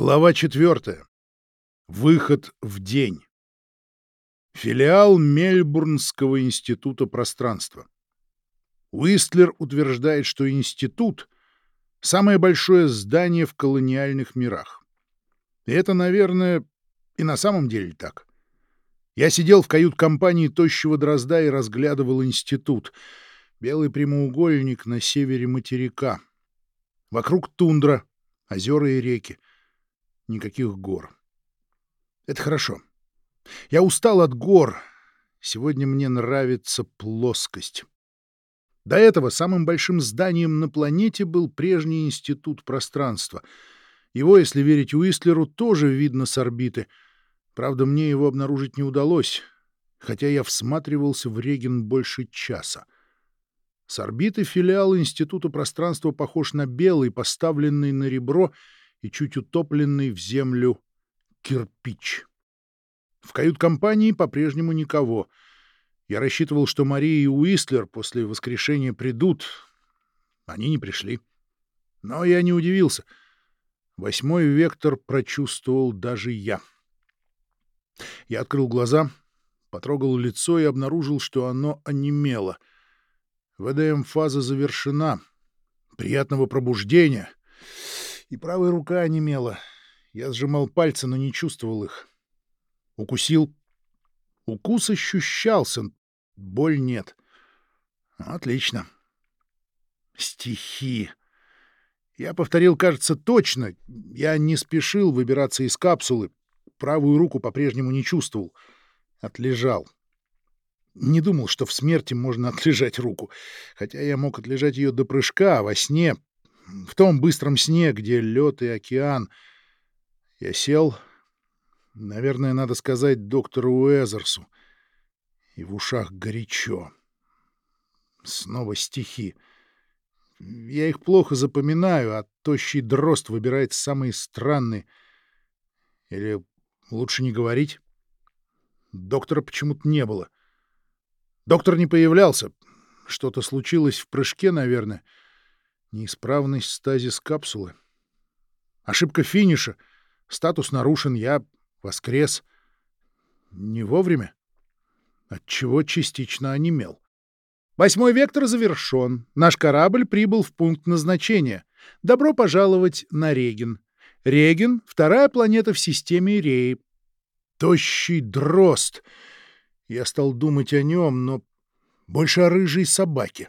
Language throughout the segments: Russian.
Глава четвертая. Выход в день. Филиал Мельбурнского института пространства. Уистлер утверждает, что институт — самое большое здание в колониальных мирах. И это, наверное, и на самом деле так. Я сидел в кают-компании тощего дрозда и разглядывал институт. Белый прямоугольник на севере материка. Вокруг тундра, озера и реки никаких гор. Это хорошо. Я устал от гор. Сегодня мне нравится плоскость. До этого самым большим зданием на планете был прежний институт пространства. Его, если верить Уистлеру, тоже видно с орбиты. Правда, мне его обнаружить не удалось, хотя я всматривался в Реген больше часа. С орбиты филиал Института пространства похож на белый, поставленный на ребро — и чуть утопленный в землю кирпич. В кают-компании по-прежнему никого. Я рассчитывал, что Мария и Уистлер после воскрешения придут. Они не пришли. Но я не удивился. Восьмой вектор прочувствовал даже я. Я открыл глаза, потрогал лицо и обнаружил, что оно онемело. ВДМ-фаза завершена. Приятного пробуждения! И правая рука онемела. Я сжимал пальцы, но не чувствовал их. Укусил. Укус ощущался, боль нет. Отлично. Стихи. Я повторил, кажется, точно. Я не спешил выбираться из капсулы. Правую руку по-прежнему не чувствовал. Отлежал. Не думал, что в смерти можно отлежать руку, хотя я мог отлежать ее до прыжка, а во сне в том быстром сне, где лед и океан. Я сел, наверное, надо сказать доктору Уэзерсу, и в ушах горячо. Снова стихи. Я их плохо запоминаю, а тощий дрозд выбирает самые странные. Или лучше не говорить? Доктора почему-то не было. Доктор не появлялся. Что-то случилось в прыжке, наверное. — Неисправность стазис капсулы. Ошибка финиша. Статус нарушен. Я воскрес. Не вовремя. Отчего частично онемел. Восьмой вектор завершен. Наш корабль прибыл в пункт назначения. Добро пожаловать на Реген. Реген — вторая планета в системе Реи. Тощий дрозд. Я стал думать о нем, но больше о рыжей собаке.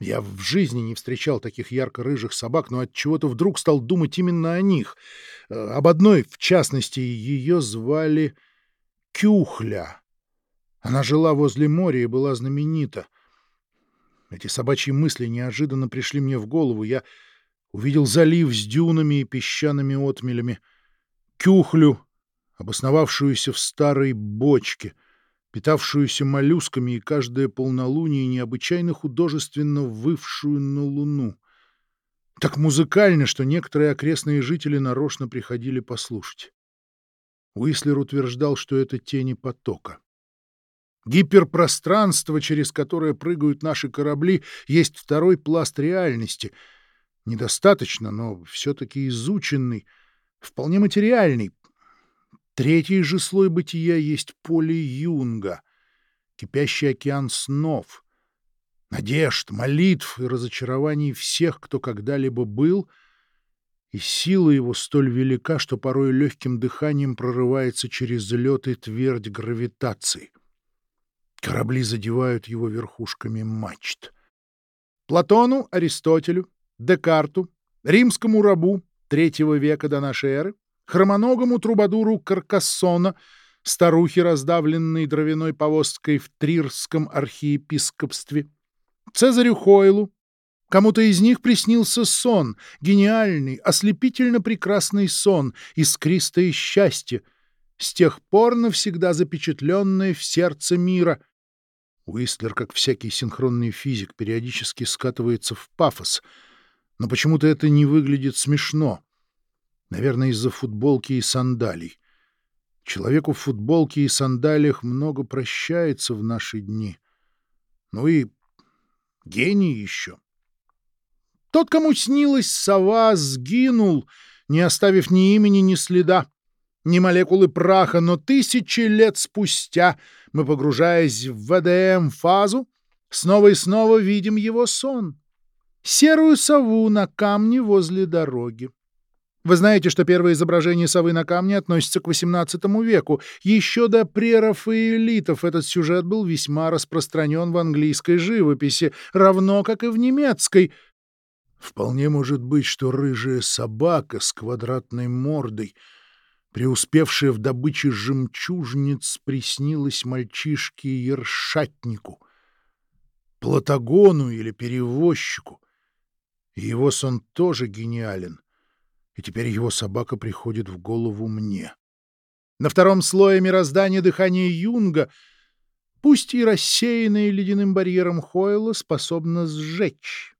Я в жизни не встречал таких ярко-рыжих собак, но от чего то вдруг стал думать именно о них. Э, об одной, в частности, ее звали Кюхля. Она жила возле моря и была знаменита. Эти собачьи мысли неожиданно пришли мне в голову. Я увидел залив с дюнами и песчаными отмелями, Кюхлю, обосновавшуюся в старой бочке — питавшуюся моллюсками и каждое полнолуние необычайно художественно вывшую на луну. Так музыкально, что некоторые окрестные жители нарочно приходили послушать. Уислер утверждал, что это тени потока. Гиперпространство, через которое прыгают наши корабли, есть второй пласт реальности. Недостаточно, но все-таки изученный, вполне материальный, Третий же слой бытия есть поле Юнга, кипящий океан снов, надежд, молитв и разочарований всех, кто когда-либо был, и сила его столь велика, что порой легким дыханием прорывается через лед и твердь гравитации. Корабли задевают его верхушками мачт. Платону, Аристотелю, Декарту, римскому рабу третьего века до нашей эры хромоногому трубадуру Каркассона, старухе, раздавленной дровяной повозкой в Трирском архиепископстве, Цезарю Хойлу. Кому-то из них приснился сон, гениальный, ослепительно прекрасный сон, искристое счастье, с тех пор навсегда запечатленное в сердце мира. Уистлер, как всякий синхронный физик, периодически скатывается в пафос, но почему-то это не выглядит смешно. Наверное, из-за футболки и сандалий. Человеку в футболке и сандалиях много прощается в наши дни. Ну и гений еще. Тот, кому снилась сова, сгинул, не оставив ни имени, ни следа, ни молекулы праха, но тысячи лет спустя мы, погружаясь в ВДМ-фазу, снова и снова видим его сон. Серую сову на камне возле дороги. Вы знаете, что первое изображение совы на камне относится к XVIII веку. Еще до прерафаэлитов этот сюжет был весьма распространен в английской живописи, равно как и в немецкой. Вполне может быть, что рыжая собака с квадратной мордой, преуспевшая в добыче жемчужниц, приснилась мальчишке-ершатнику, платагону или перевозчику. Его сон тоже гениален и теперь его собака приходит в голову мне. На втором слое мироздания дыхание Юнга, пусть и рассеянное ледяным барьером Хойла, способно сжечь.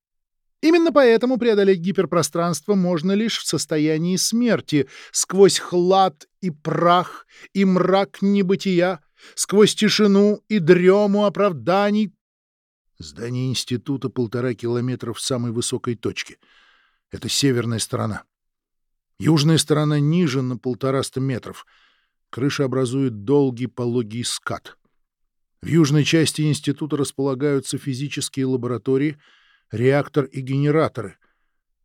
Именно поэтому преодолеть гиперпространство можно лишь в состоянии смерти, сквозь хлад и прах и мрак небытия, сквозь тишину и дрему оправданий. Здание института полтора километра в самой высокой точке. Это северная сторона. Южная сторона ниже на полтораста метров. Крыша образует долгий пологий скат. В южной части института располагаются физические лаборатории, реактор и генераторы,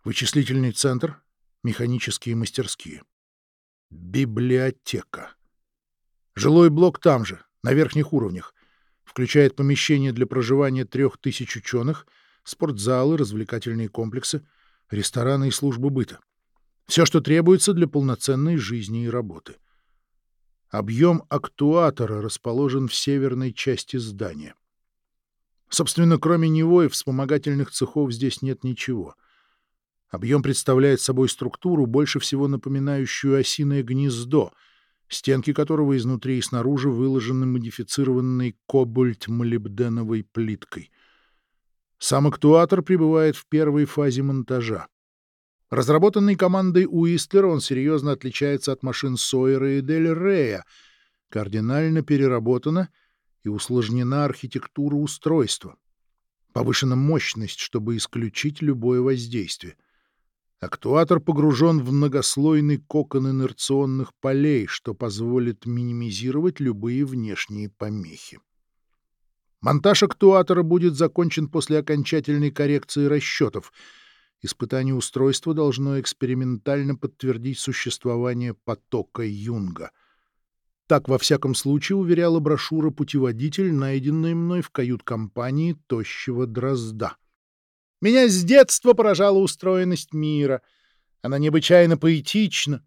вычислительный центр, механические мастерские. Библиотека. Жилой блок там же, на верхних уровнях. Включает помещения для проживания трех тысяч ученых, спортзалы, развлекательные комплексы, рестораны и службы быта. Все, что требуется для полноценной жизни и работы. Объем актуатора расположен в северной части здания. Собственно, кроме него и вспомогательных цехов здесь нет ничего. Объем представляет собой структуру, больше всего напоминающую осиное гнездо, стенки которого изнутри и снаружи выложены модифицированной кобальт-молибденовой плиткой. Сам актуатор пребывает в первой фазе монтажа. Разработанный командой Уистлера, он серьезно отличается от машин Сойера и Дель Рея, кардинально переработана и усложнена архитектура устройства. Повышена мощность, чтобы исключить любое воздействие. Актуатор погружен в многослойный кокон инерционных полей, что позволит минимизировать любые внешние помехи. Монтаж актуатора будет закончен после окончательной коррекции расчетов — Испытание устройства должно экспериментально подтвердить существование потока Юнга. Так, во всяком случае, уверяла брошюра «Путеводитель», найденная мной в кают-компании тощего дрозда. Меня с детства поражала устроенность мира. Она необычайно поэтична.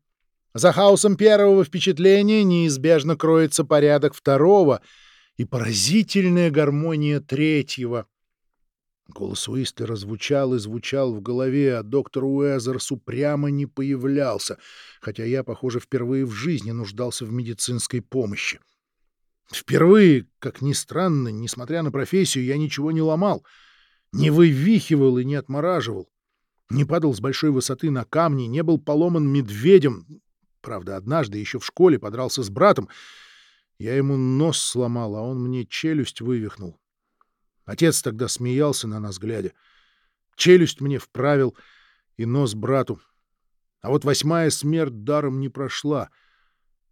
За хаосом первого впечатления неизбежно кроется порядок второго и поразительная гармония третьего — Голос Уистлера звучал и звучал в голове, а доктор Уэзерс упрямо не появлялся, хотя я, похоже, впервые в жизни нуждался в медицинской помощи. Впервые, как ни странно, несмотря на профессию, я ничего не ломал, не вывихивал и не отмораживал, не падал с большой высоты на камни, не был поломан медведем. Правда, однажды еще в школе подрался с братом. Я ему нос сломал, а он мне челюсть вывихнул. Отец тогда смеялся на нас, глядя. Челюсть мне вправил и нос брату. А вот восьмая смерть даром не прошла.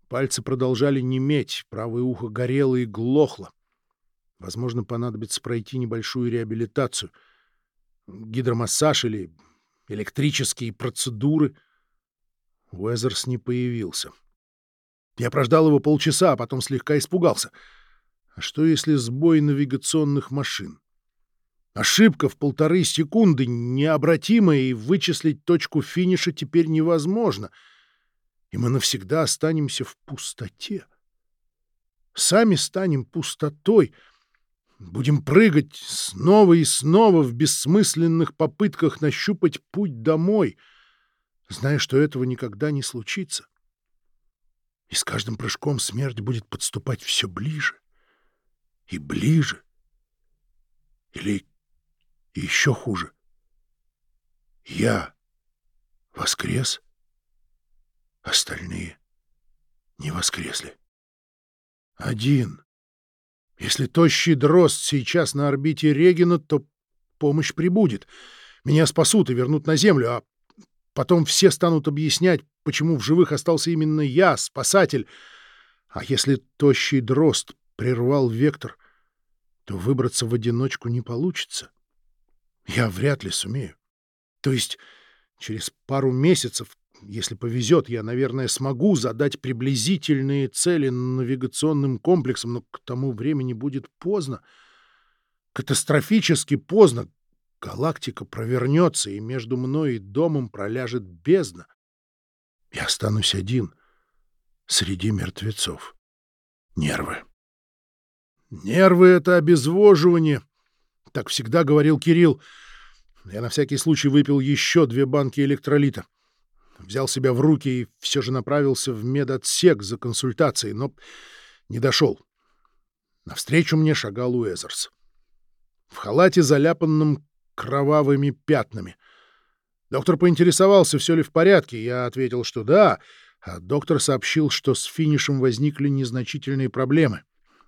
Пальцы продолжали неметь, правое ухо горело и глохло. Возможно, понадобится пройти небольшую реабилитацию. Гидромассаж или электрические процедуры. Уэзерс не появился. Я прождал его полчаса, а потом слегка испугался — а что, если сбой навигационных машин? Ошибка в полторы секунды необратимая, и вычислить точку финиша теперь невозможно. И мы навсегда останемся в пустоте. Сами станем пустотой. Будем прыгать снова и снова в бессмысленных попытках нащупать путь домой, зная, что этого никогда не случится. И с каждым прыжком смерть будет подступать все ближе и ближе. Или еще хуже. Я воскрес, остальные не воскресли. Один. Если тощий дрозд сейчас на орбите Регина, то помощь прибудет. Меня спасут и вернут на Землю, а Потом все станут объяснять, почему в живых остался именно я, спасатель. А если тощий дрозд прервал вектор, то выбраться в одиночку не получится. Я вряд ли сумею. То есть через пару месяцев, если повезет, я, наверное, смогу задать приблизительные цели навигационным комплексом, но к тому времени будет поздно. Катастрофически поздно. Галактика провернется, и между мной и домом проляжет бездна. Я останусь один среди мертвецов. Нервы. Нервы — это обезвоживание, так всегда говорил Кирилл. Я на всякий случай выпил еще две банки электролита. Взял себя в руки и все же направился в медотсек за консультацией, но не дошел. Навстречу мне шагал Уэзерс. В халате, заляпанном кровавыми пятнами. Доктор поинтересовался, все ли в порядке. Я ответил, что да, а доктор сообщил, что с финишем возникли незначительные проблемы.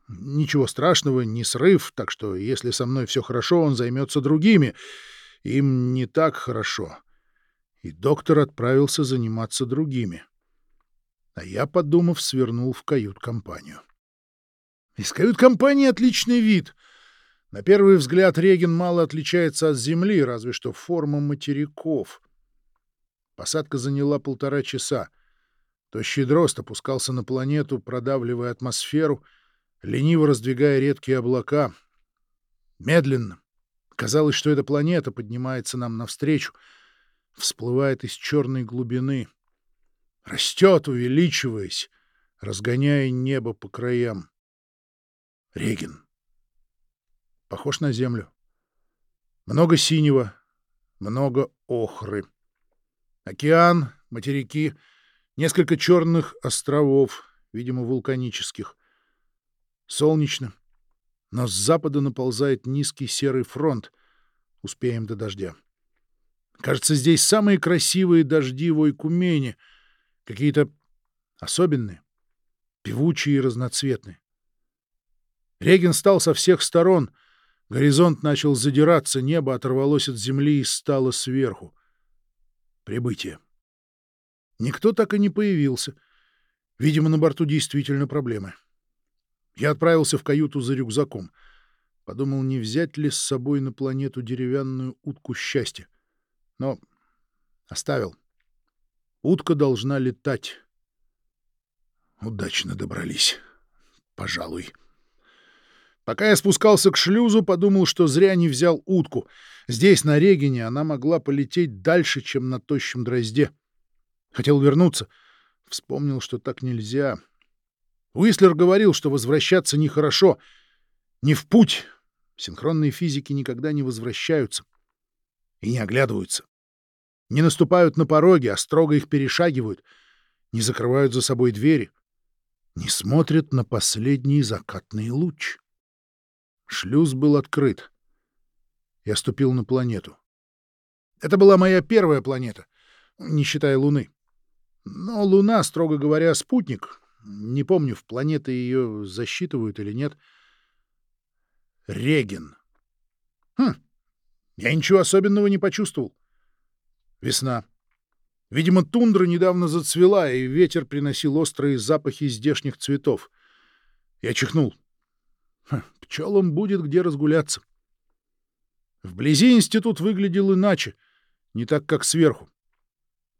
Ничего страшного, не срыв, так что если со мной все хорошо, он займется другими. Им не так хорошо. И доктор отправился заниматься другими. А я, подумав, свернул в кают-компанию. Из кают-компании отличный вид. На первый взгляд Реген мало отличается от Земли, разве что форма материков. Посадка заняла полтора часа. Тощий дрозд опускался на планету, продавливая атмосферу — лениво раздвигая редкие облака. Медленно. Казалось, что эта планета поднимается нам навстречу, всплывает из черной глубины, растет, увеличиваясь, разгоняя небо по краям. Реген. Похож на Землю. Много синего, много охры. Океан, материки, несколько черных островов, видимо, вулканических. Солнечно, но с запада наползает низкий серый фронт. Успеем до дождя. Кажется, здесь самые красивые дожди в Ойкумене. Какие-то особенные, певучие и разноцветные. Реген стал со всех сторон. Горизонт начал задираться, небо оторвалось от земли и стало сверху. Прибытие. Никто так и не появился. Видимо, на борту действительно проблемы. Я отправился в каюту за рюкзаком. Подумал, не взять ли с собой на планету деревянную утку счастья. Но оставил. Утка должна летать. Удачно добрались. Пожалуй. Пока я спускался к шлюзу, подумал, что зря не взял утку. Здесь, на Регине, она могла полететь дальше, чем на тощем дрозде. Хотел вернуться. Вспомнил, что так нельзя. Уислер говорил, что возвращаться нехорошо. Не в путь. Синхронные физики никогда не возвращаются. И не оглядываются. Не наступают на пороги, а строго их перешагивают. Не закрывают за собой двери. Не смотрят на последний закатный луч. Шлюз был открыт. Я ступил на планету. Это была моя первая планета, не считая Луны. Но Луна, строго говоря, спутник, не помню, в планеты ее засчитывают или нет. Реген. Хм, я ничего особенного не почувствовал. Весна. Видимо, тундра недавно зацвела, и ветер приносил острые запахи здешних цветов. Я чихнул. Хм, пчелам будет где разгуляться. Вблизи институт выглядел иначе, не так, как сверху.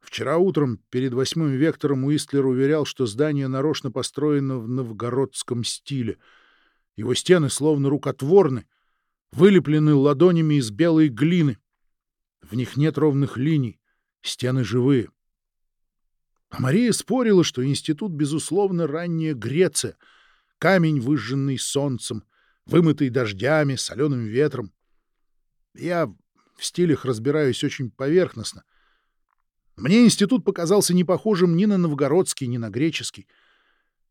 Вчера утром перед восьмым вектором Уистлер уверял, что здание нарочно построено в новгородском стиле. Его стены словно рукотворны, вылеплены ладонями из белой глины. В них нет ровных линий, стены живые. А Мария спорила, что институт, безусловно, ранняя Греция, камень, выжженный солнцем, вымытый дождями, соленым ветром. Я в стилях разбираюсь очень поверхностно, мне институт показался не похожим ни на новгородский, ни на греческий.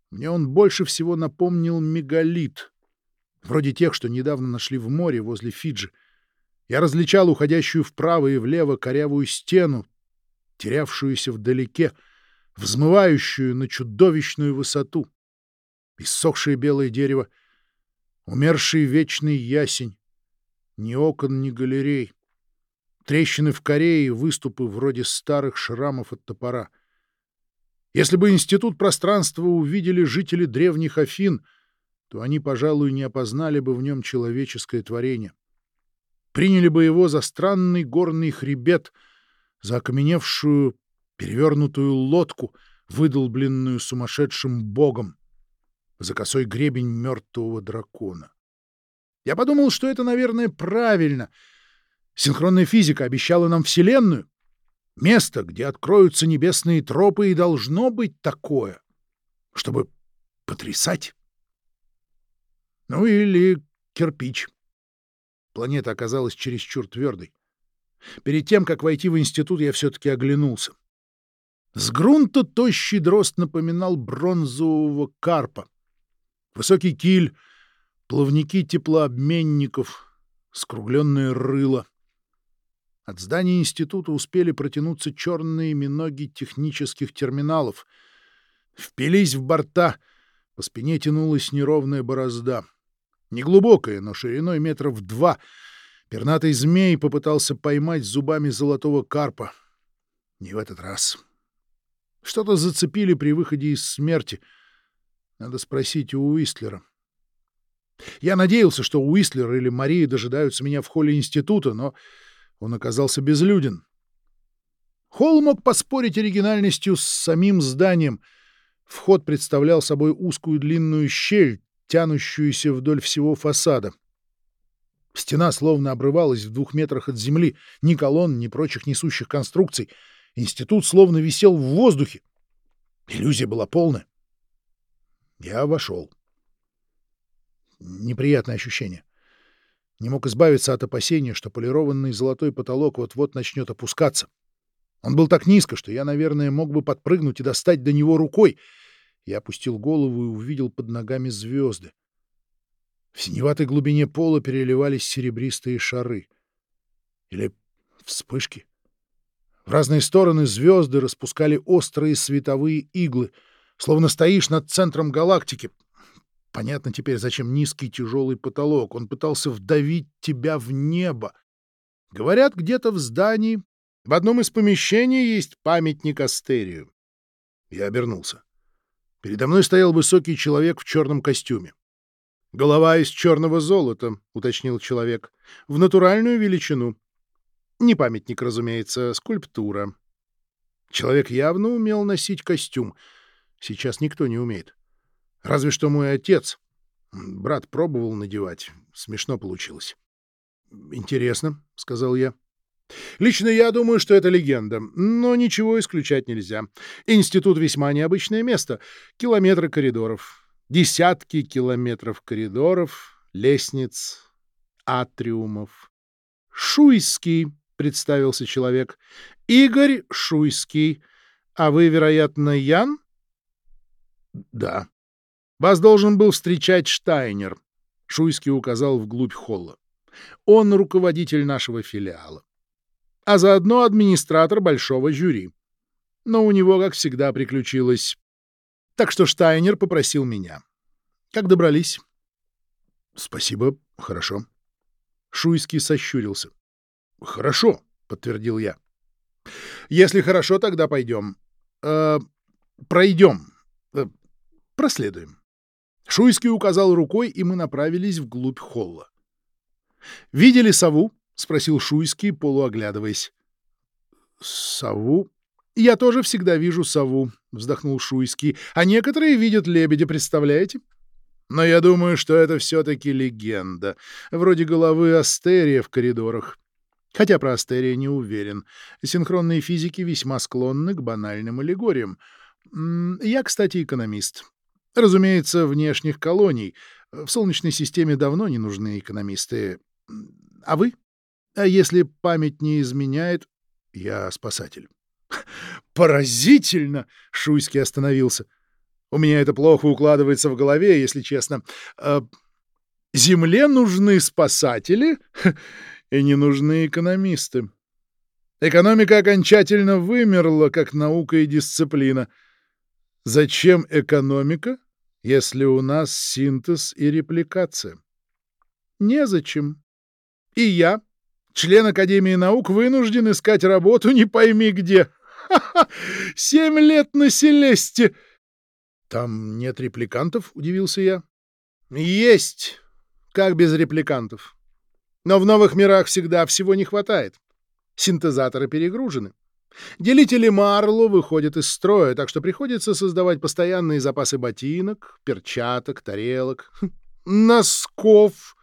Мне он больше всего напомнил мегалит, вроде тех, что недавно нашли в море возле Фиджи. Я различал уходящую вправо и влево корявую стену, терявшуюся вдалеке, взмывающую на чудовищную высоту. Иссохшее белое дерево, умерший вечный ясень, ни окон, ни галерей. Трещины в коре и выступы вроде старых шрамов от топора. Если бы институт пространства увидели жители древних Афин, то они, пожалуй, не опознали бы в нем человеческое творение. Приняли бы его за странный горный хребет, за окаменевшую перевернутую лодку, выдолбленную сумасшедшим богом, за косой гребень мертвого дракона. Я подумал, что это, наверное, правильно. Синхронная физика обещала нам Вселенную. Место, где откроются небесные тропы, и должно быть такое, чтобы потрясать. Ну или кирпич. Планета оказалась чересчур твердой. Перед тем, как войти в институт, я все-таки оглянулся. С грунта тощий дрозд напоминал бронзового карпа. Высокий киль, плавники теплообменников, скругленное рыло. От здания института успели протянуться черные миноги технических терминалов. Впились в борта, по спине тянулась неровная борозда. Неглубокая, но шириной метров два. Пернатый змей попытался поймать зубами золотого карпа. Не в этот раз. Что-то зацепили при выходе из смерти. Надо спросить у Уистлера. Я надеялся, что Уистлер или Мария дожидаются меня в холле института, но он оказался безлюден. Холл мог поспорить оригинальностью с самим зданием. Вход представлял собой узкую длинную щель, тянущуюся вдоль всего фасада. Стена словно обрывалась в двух метрах от земли, ни колонн, ни прочих несущих конструкций. Институт словно висел в воздухе. Иллюзия была полная. Я вошел. Неприятное ощущение. Не мог избавиться от опасения, что полированный золотой потолок вот-вот начнет опускаться. Он был так низко, что я, наверное, мог бы подпрыгнуть и достать до него рукой — я опустил голову и увидел под ногами звезды. В синеватой глубине пола переливались серебристые шары. Или вспышки. В разные стороны звезды распускали острые световые иглы, словно стоишь над центром галактики. Понятно теперь, зачем низкий тяжелый потолок. Он пытался вдавить тебя в небо. Говорят, где-то в здании, в одном из помещений есть памятник Астерию. Я обернулся. Передо мной стоял высокий человек в черном костюме. «Голова из черного золота», — уточнил человек, — «в натуральную величину. Не памятник, разумеется, а скульптура». Человек явно умел носить костюм. Сейчас никто не умеет. Разве что мой отец. Брат пробовал надевать. Смешно получилось. «Интересно», — сказал я. Лично я думаю, что это легенда, но ничего исключать нельзя. Институт весьма необычное место. Километры коридоров, десятки километров коридоров, лестниц, атриумов. «Шуйский», — представился человек. «Игорь Шуйский. А вы, вероятно, Ян?» «Да». «Вас должен был встречать Штайнер», — Шуйский указал вглубь холла. «Он руководитель нашего филиала а заодно администратор большого жюри. Но у него, как всегда, приключилось. Так что Штайнер попросил меня. Как добрались? — Спасибо, хорошо. Шуйский сощурился. — Хорошо, — подтвердил я. — Если хорошо, тогда пойдем. Э, пройдем. Э, проследуем. Шуйский указал рукой, и мы направились вглубь холла. — Видели сову? — спросил Шуйский, полуоглядываясь. «Сову?» «Я тоже всегда вижу сову», — вздохнул Шуйский. «А некоторые видят лебедя, представляете?» «Но я думаю, что это все-таки легенда, вроде головы Астерия в коридорах. Хотя про Астерия не уверен. Синхронные физики весьма склонны к банальным аллегориям. Я, кстати, экономист. Разумеется, внешних колоний. В Солнечной системе давно не нужны экономисты. А вы?» А если память не изменяет, я спасатель. Поразительно! Шуйский остановился. У меня это плохо укладывается в голове, если честно. А, земле нужны спасатели и не нужны экономисты. Экономика окончательно вымерла, как наука и дисциплина. Зачем экономика, если у нас синтез и репликация? Незачем. И я Член Академии наук вынужден искать работу не пойми где. Ха-ха! Семь лет на Селесте!» «Там нет репликантов?» — удивился я. «Есть! Как без репликантов? Но в новых мирах всегда всего не хватает. Синтезаторы перегружены. Делители Марло выходят из строя, так что приходится создавать постоянные запасы ботинок, перчаток, тарелок, носков.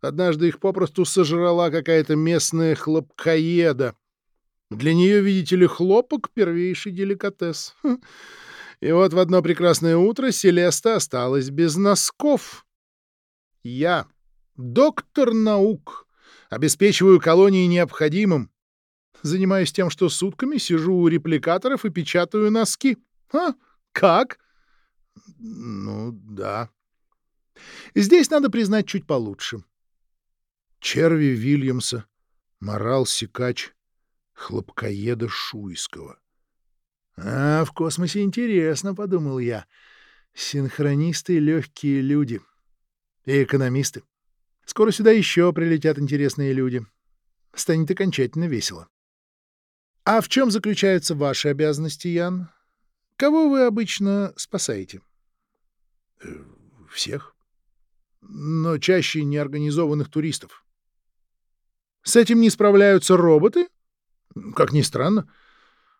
Однажды их попросту сожрала какая-то местная хлопкоеда. Для нее, видите ли, хлопок — первейший деликатес. И вот в одно прекрасное утро Селеста осталась без носков. Я, доктор наук, обеспечиваю колонии необходимым, Занимаюсь тем, что сутками сижу у репликаторов и печатаю носки. А? Как? Ну, да. Здесь надо признать чуть получше. Черви Вильямса, морал-сикач, хлопкоеда Шуйского. А, в космосе интересно, — подумал я. Синхронисты — легкие люди. И экономисты. Скоро сюда еще прилетят интересные люди. Станет окончательно весело. А в чем заключаются ваши обязанности, Ян? Кого вы обычно спасаете? Э, всех. Но чаще неорганизованных туристов. С этим не справляются роботы? Как ни странно.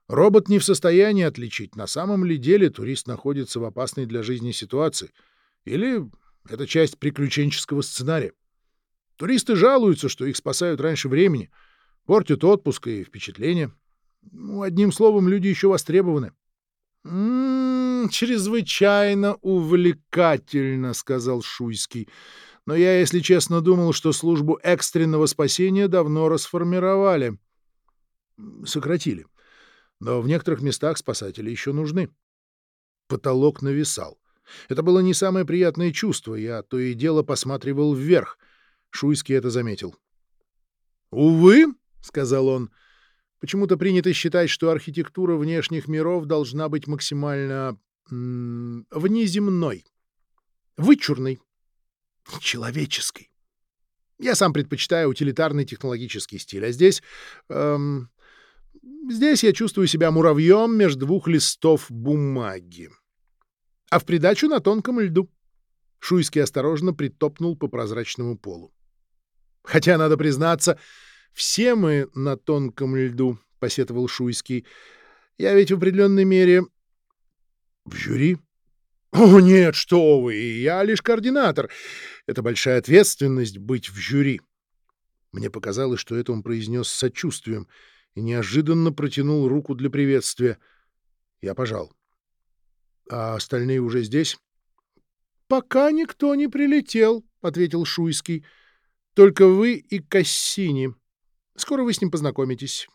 Робот не в состоянии отличить, на самом ли деле турист находится в опасной для жизни ситуации, или это часть приключенческого сценария. Туристы жалуются, что их спасают раньше времени, портят отпуск и впечатления. Ну, одним словом, люди еще востребованы. «М-м, чрезвычайно увлекательно», — сказал Шуйский. «Но я, если честно, думал, что службу экстренного спасения давно расформировали. Сократили. Но в некоторых местах спасатели еще нужны». Потолок нависал. Это было не самое приятное чувство. Я то и дело посматривал вверх. Шуйский это заметил. «Увы», — сказал он, — Почему-то принято считать, что архитектура внешних миров должна быть максимально внеземной, вычурной, человеческой. Я сам предпочитаю утилитарный технологический стиль, а здесь... Эм, здесь я чувствую себя муравьем между двух листов бумаги. А в придачу на тонком льду. Шуйский осторожно притопнул по прозрачному полу. Хотя, надо признаться, «Все мы на тонком льду», — посетовал Шуйский. «Я ведь в определенной мере...» «В жюри?» «О, нет, что вы! Я лишь координатор. Это большая ответственность быть в жюри». Мне показалось, что это он произнес с сочувствием и неожиданно протянул руку для приветствия. Я пожал. «А остальные уже здесь?» «Пока никто не прилетел», — ответил Шуйский. «Только вы и Кассини. Скоро вы с ним познакомитесь.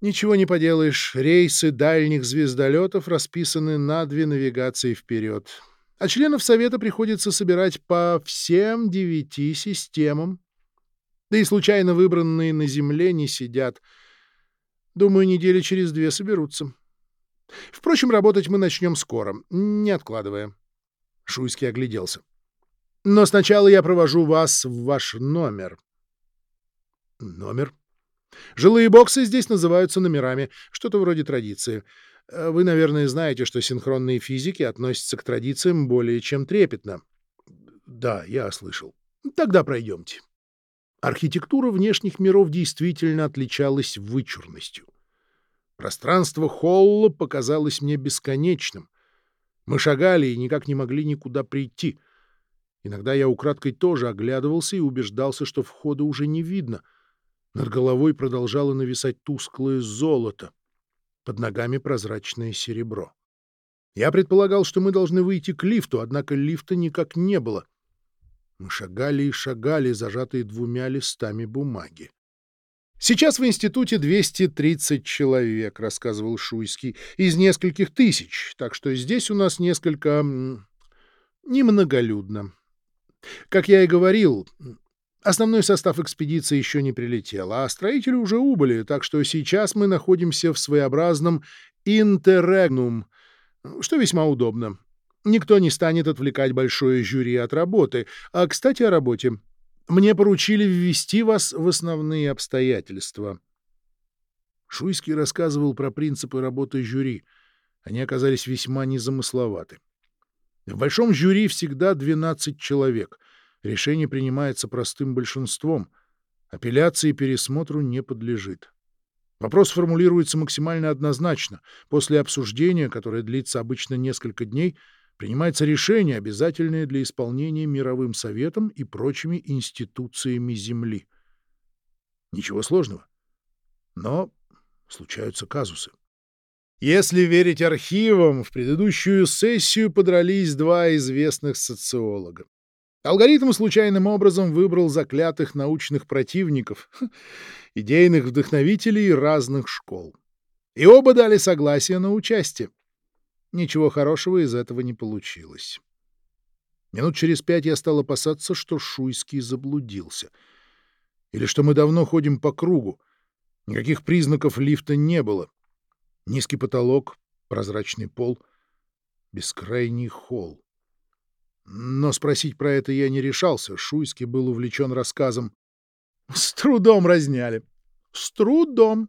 Ничего не поделаешь, рейсы дальних звездолетов расписаны на две навигации вперед. А членов Совета приходится собирать по всем девяти системам. Да и случайно выбранные на Земле не сидят. Думаю, недели через две соберутся. Впрочем, работать мы начнем скоро, не откладывая. Шуйский огляделся. Но сначала я провожу вас в ваш номер. Номер. Жилые боксы здесь называются номерами, что-то вроде традиции. Э, вы, наверное, знаете, что синхронные физики относятся к традициям более чем трепетно. Да, я слышал. Тогда пройдемте. Архитектура внешних миров действительно отличалась вычурностью. Пространство холла показалось мне бесконечным. Мы шагали и никак не могли никуда прийти. Иногда я украдкой тоже оглядывался и убеждался, что входа уже не видно — над головой продолжало нависать тусклое золото, под ногами прозрачное серебро. Я предполагал, что мы должны выйти к лифту, однако лифта никак не было. Мы шагали и шагали, зажатые двумя листами бумаги. «Сейчас в институте 230 человек», — рассказывал Шуйский, — «из нескольких тысяч, так что здесь у нас несколько... немноголюдно. Как я и говорил, Основной состав экспедиции еще не прилетел, а строители уже убыли, так что сейчас мы находимся в своеобразном интеррегнум, что весьма удобно. Никто не станет отвлекать большое жюри от работы. А, кстати, о работе. Мне поручили ввести вас в основные обстоятельства. Шуйский рассказывал про принципы работы жюри. Они оказались весьма незамысловаты. В большом жюри всегда 12 человек. Решение принимается простым большинством. Апелляции и пересмотру не подлежит. Вопрос формулируется максимально однозначно. После обсуждения, которое длится обычно несколько дней, принимается решение, обязательное для исполнения Мировым Советом и прочими институциями Земли. Ничего сложного. Но случаются казусы. Если верить архивам, в предыдущую сессию подрались два известных социолога. Алгоритм случайным образом выбрал заклятых научных противников, идейных вдохновителей разных школ. И оба дали согласие на участие. Ничего хорошего из этого не получилось. Минут через пять я стал опасаться, что Шуйский заблудился. Или что мы давно ходим по кругу. Никаких признаков лифта не было. Низкий потолок, прозрачный пол, бескрайний холл. Но спросить про это я не решался. Шуйский был увлечен рассказом. С трудом разняли. С трудом.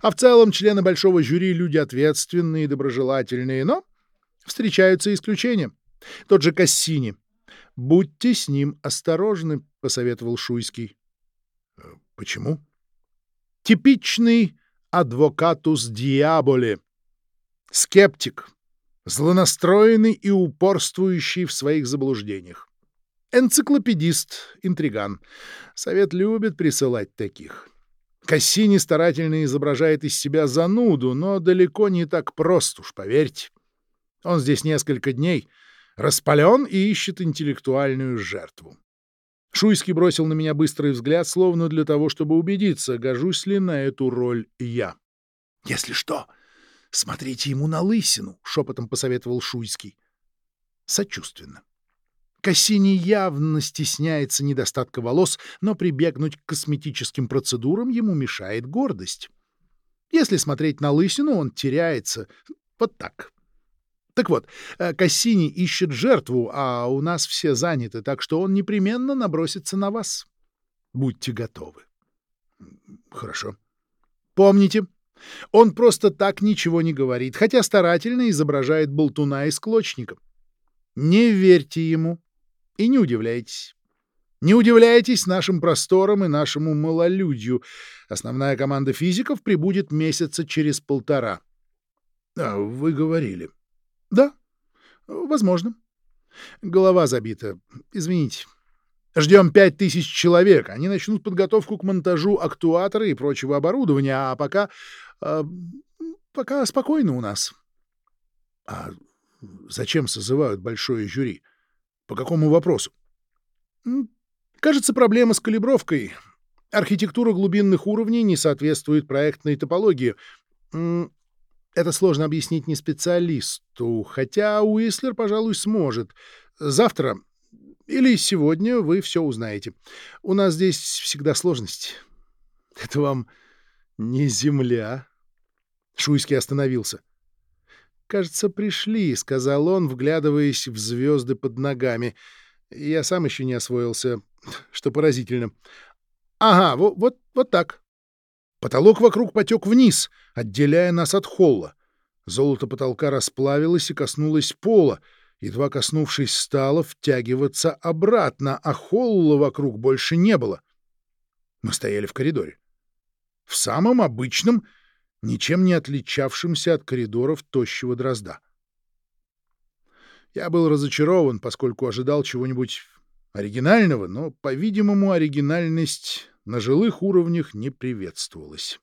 А в целом члены большого жюри люди ответственные и доброжелательные, но встречаются исключения. Тот же Кассини. «Будьте с ним осторожны», — посоветовал Шуйский. «Э, «Почему?» «Типичный адвокатус диаболи. Скептик, злонастроенный и упорствующий в своих заблуждениях. Энциклопедист, интриган. Совет любит присылать таких. Кассини старательно изображает из себя зануду, но далеко не так прост, уж поверьте. Он здесь несколько дней, распален и ищет интеллектуальную жертву. Шуйский бросил на меня быстрый взгляд, словно для того, чтобы убедиться, гожусь ли на эту роль я. — Если что, смотрите ему на лысину, — шепотом посоветовал Шуйский. Сочувственно. Кассини явно стесняется недостатка волос, но прибегнуть к косметическим процедурам ему мешает гордость. Если смотреть на лысину, он теряется. Вот так. Так вот, э, Кассини ищет жертву, а у нас все заняты, так что он непременно набросится на вас. Будьте готовы. Хорошо. Помните, он просто так ничего не говорит, хотя старательно изображает болтуна и склочника. Не верьте ему и не удивляйтесь. Не удивляйтесь нашим просторам и нашему малолюдью. Основная команда физиков прибудет месяца через полтора. — А, вы говорили. — да, возможно. Голова забита. Извините. Ждем пять тысяч человек. Они начнут подготовку к монтажу актуатора и прочего оборудования, а пока... Э, пока спокойно у нас. А зачем созывают большое жюри? По какому вопросу? Кажется, проблема с калибровкой. Архитектура глубинных уровней не соответствует проектной топологии. Это сложно объяснить не специалисту, хотя Уислер, пожалуй, сможет. Завтра или сегодня вы все узнаете. У нас здесь всегда сложность. Это вам не земля. Шуйский остановился. «Кажется, пришли», — сказал он, вглядываясь в звезды под ногами. Я сам еще не освоился, что поразительно. «Ага, вот, вот, так». Потолок вокруг потек вниз, отделяя нас от холла. Золото потолка расплавилось и коснулось пола, едва коснувшись, стало втягиваться обратно, а холла вокруг больше не было. Мы стояли в коридоре. В самом обычном, ничем не отличавшемся от коридоров тощего дрозда. Я был разочарован, поскольку ожидал чего-нибудь оригинального, но, по-видимому, оригинальность на жилых уровнях не приветствовалось.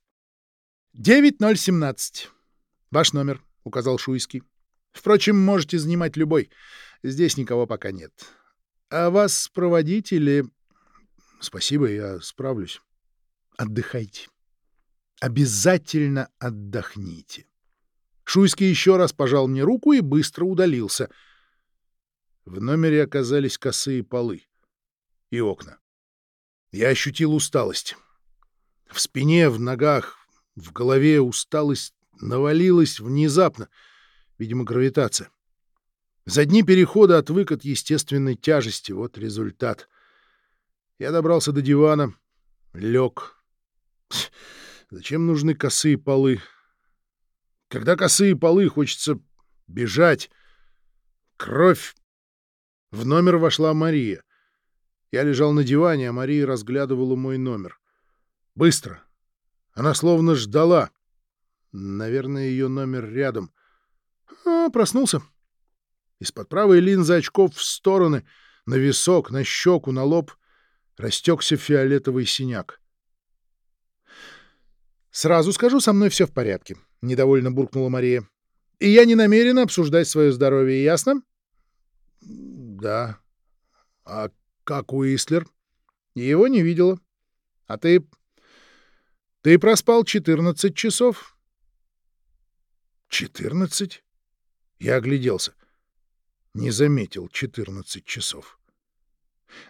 «9017. Ваш номер», — указал Шуйский. «Впрочем, можете занимать любой. Здесь никого пока нет. А вас проводить или...» «Спасибо, я справлюсь. Отдыхайте. Обязательно отдохните». Шуйский еще раз пожал мне руку и быстро удалился. В номере оказались косые полы и окна. Я ощутил усталость. В спине, в ногах, в голове усталость навалилась внезапно, видимо, гравитация. За дни перехода отвык от естественной тяжести. Вот результат. Я добрался до дивана, лег. Зачем нужны косые полы? Когда косые полы, хочется бежать. Кровь. В номер вошла Мария. Я лежал на диване, а Мария разглядывала мой номер. Быстро. Она словно ждала. Наверное, ее номер рядом. А, проснулся. Из-под правой линзы очков в стороны, на висок, на щеку, на лоб растекся фиолетовый синяк. «Сразу скажу, со мной все в порядке», — недовольно буркнула Мария. «И я не намерена обсуждать свое здоровье, ясно?» «Да. А как Уислер?» «Его не видела. А ты... ты проспал 14 часов?» «14?» Я огляделся. Не заметил 14 часов.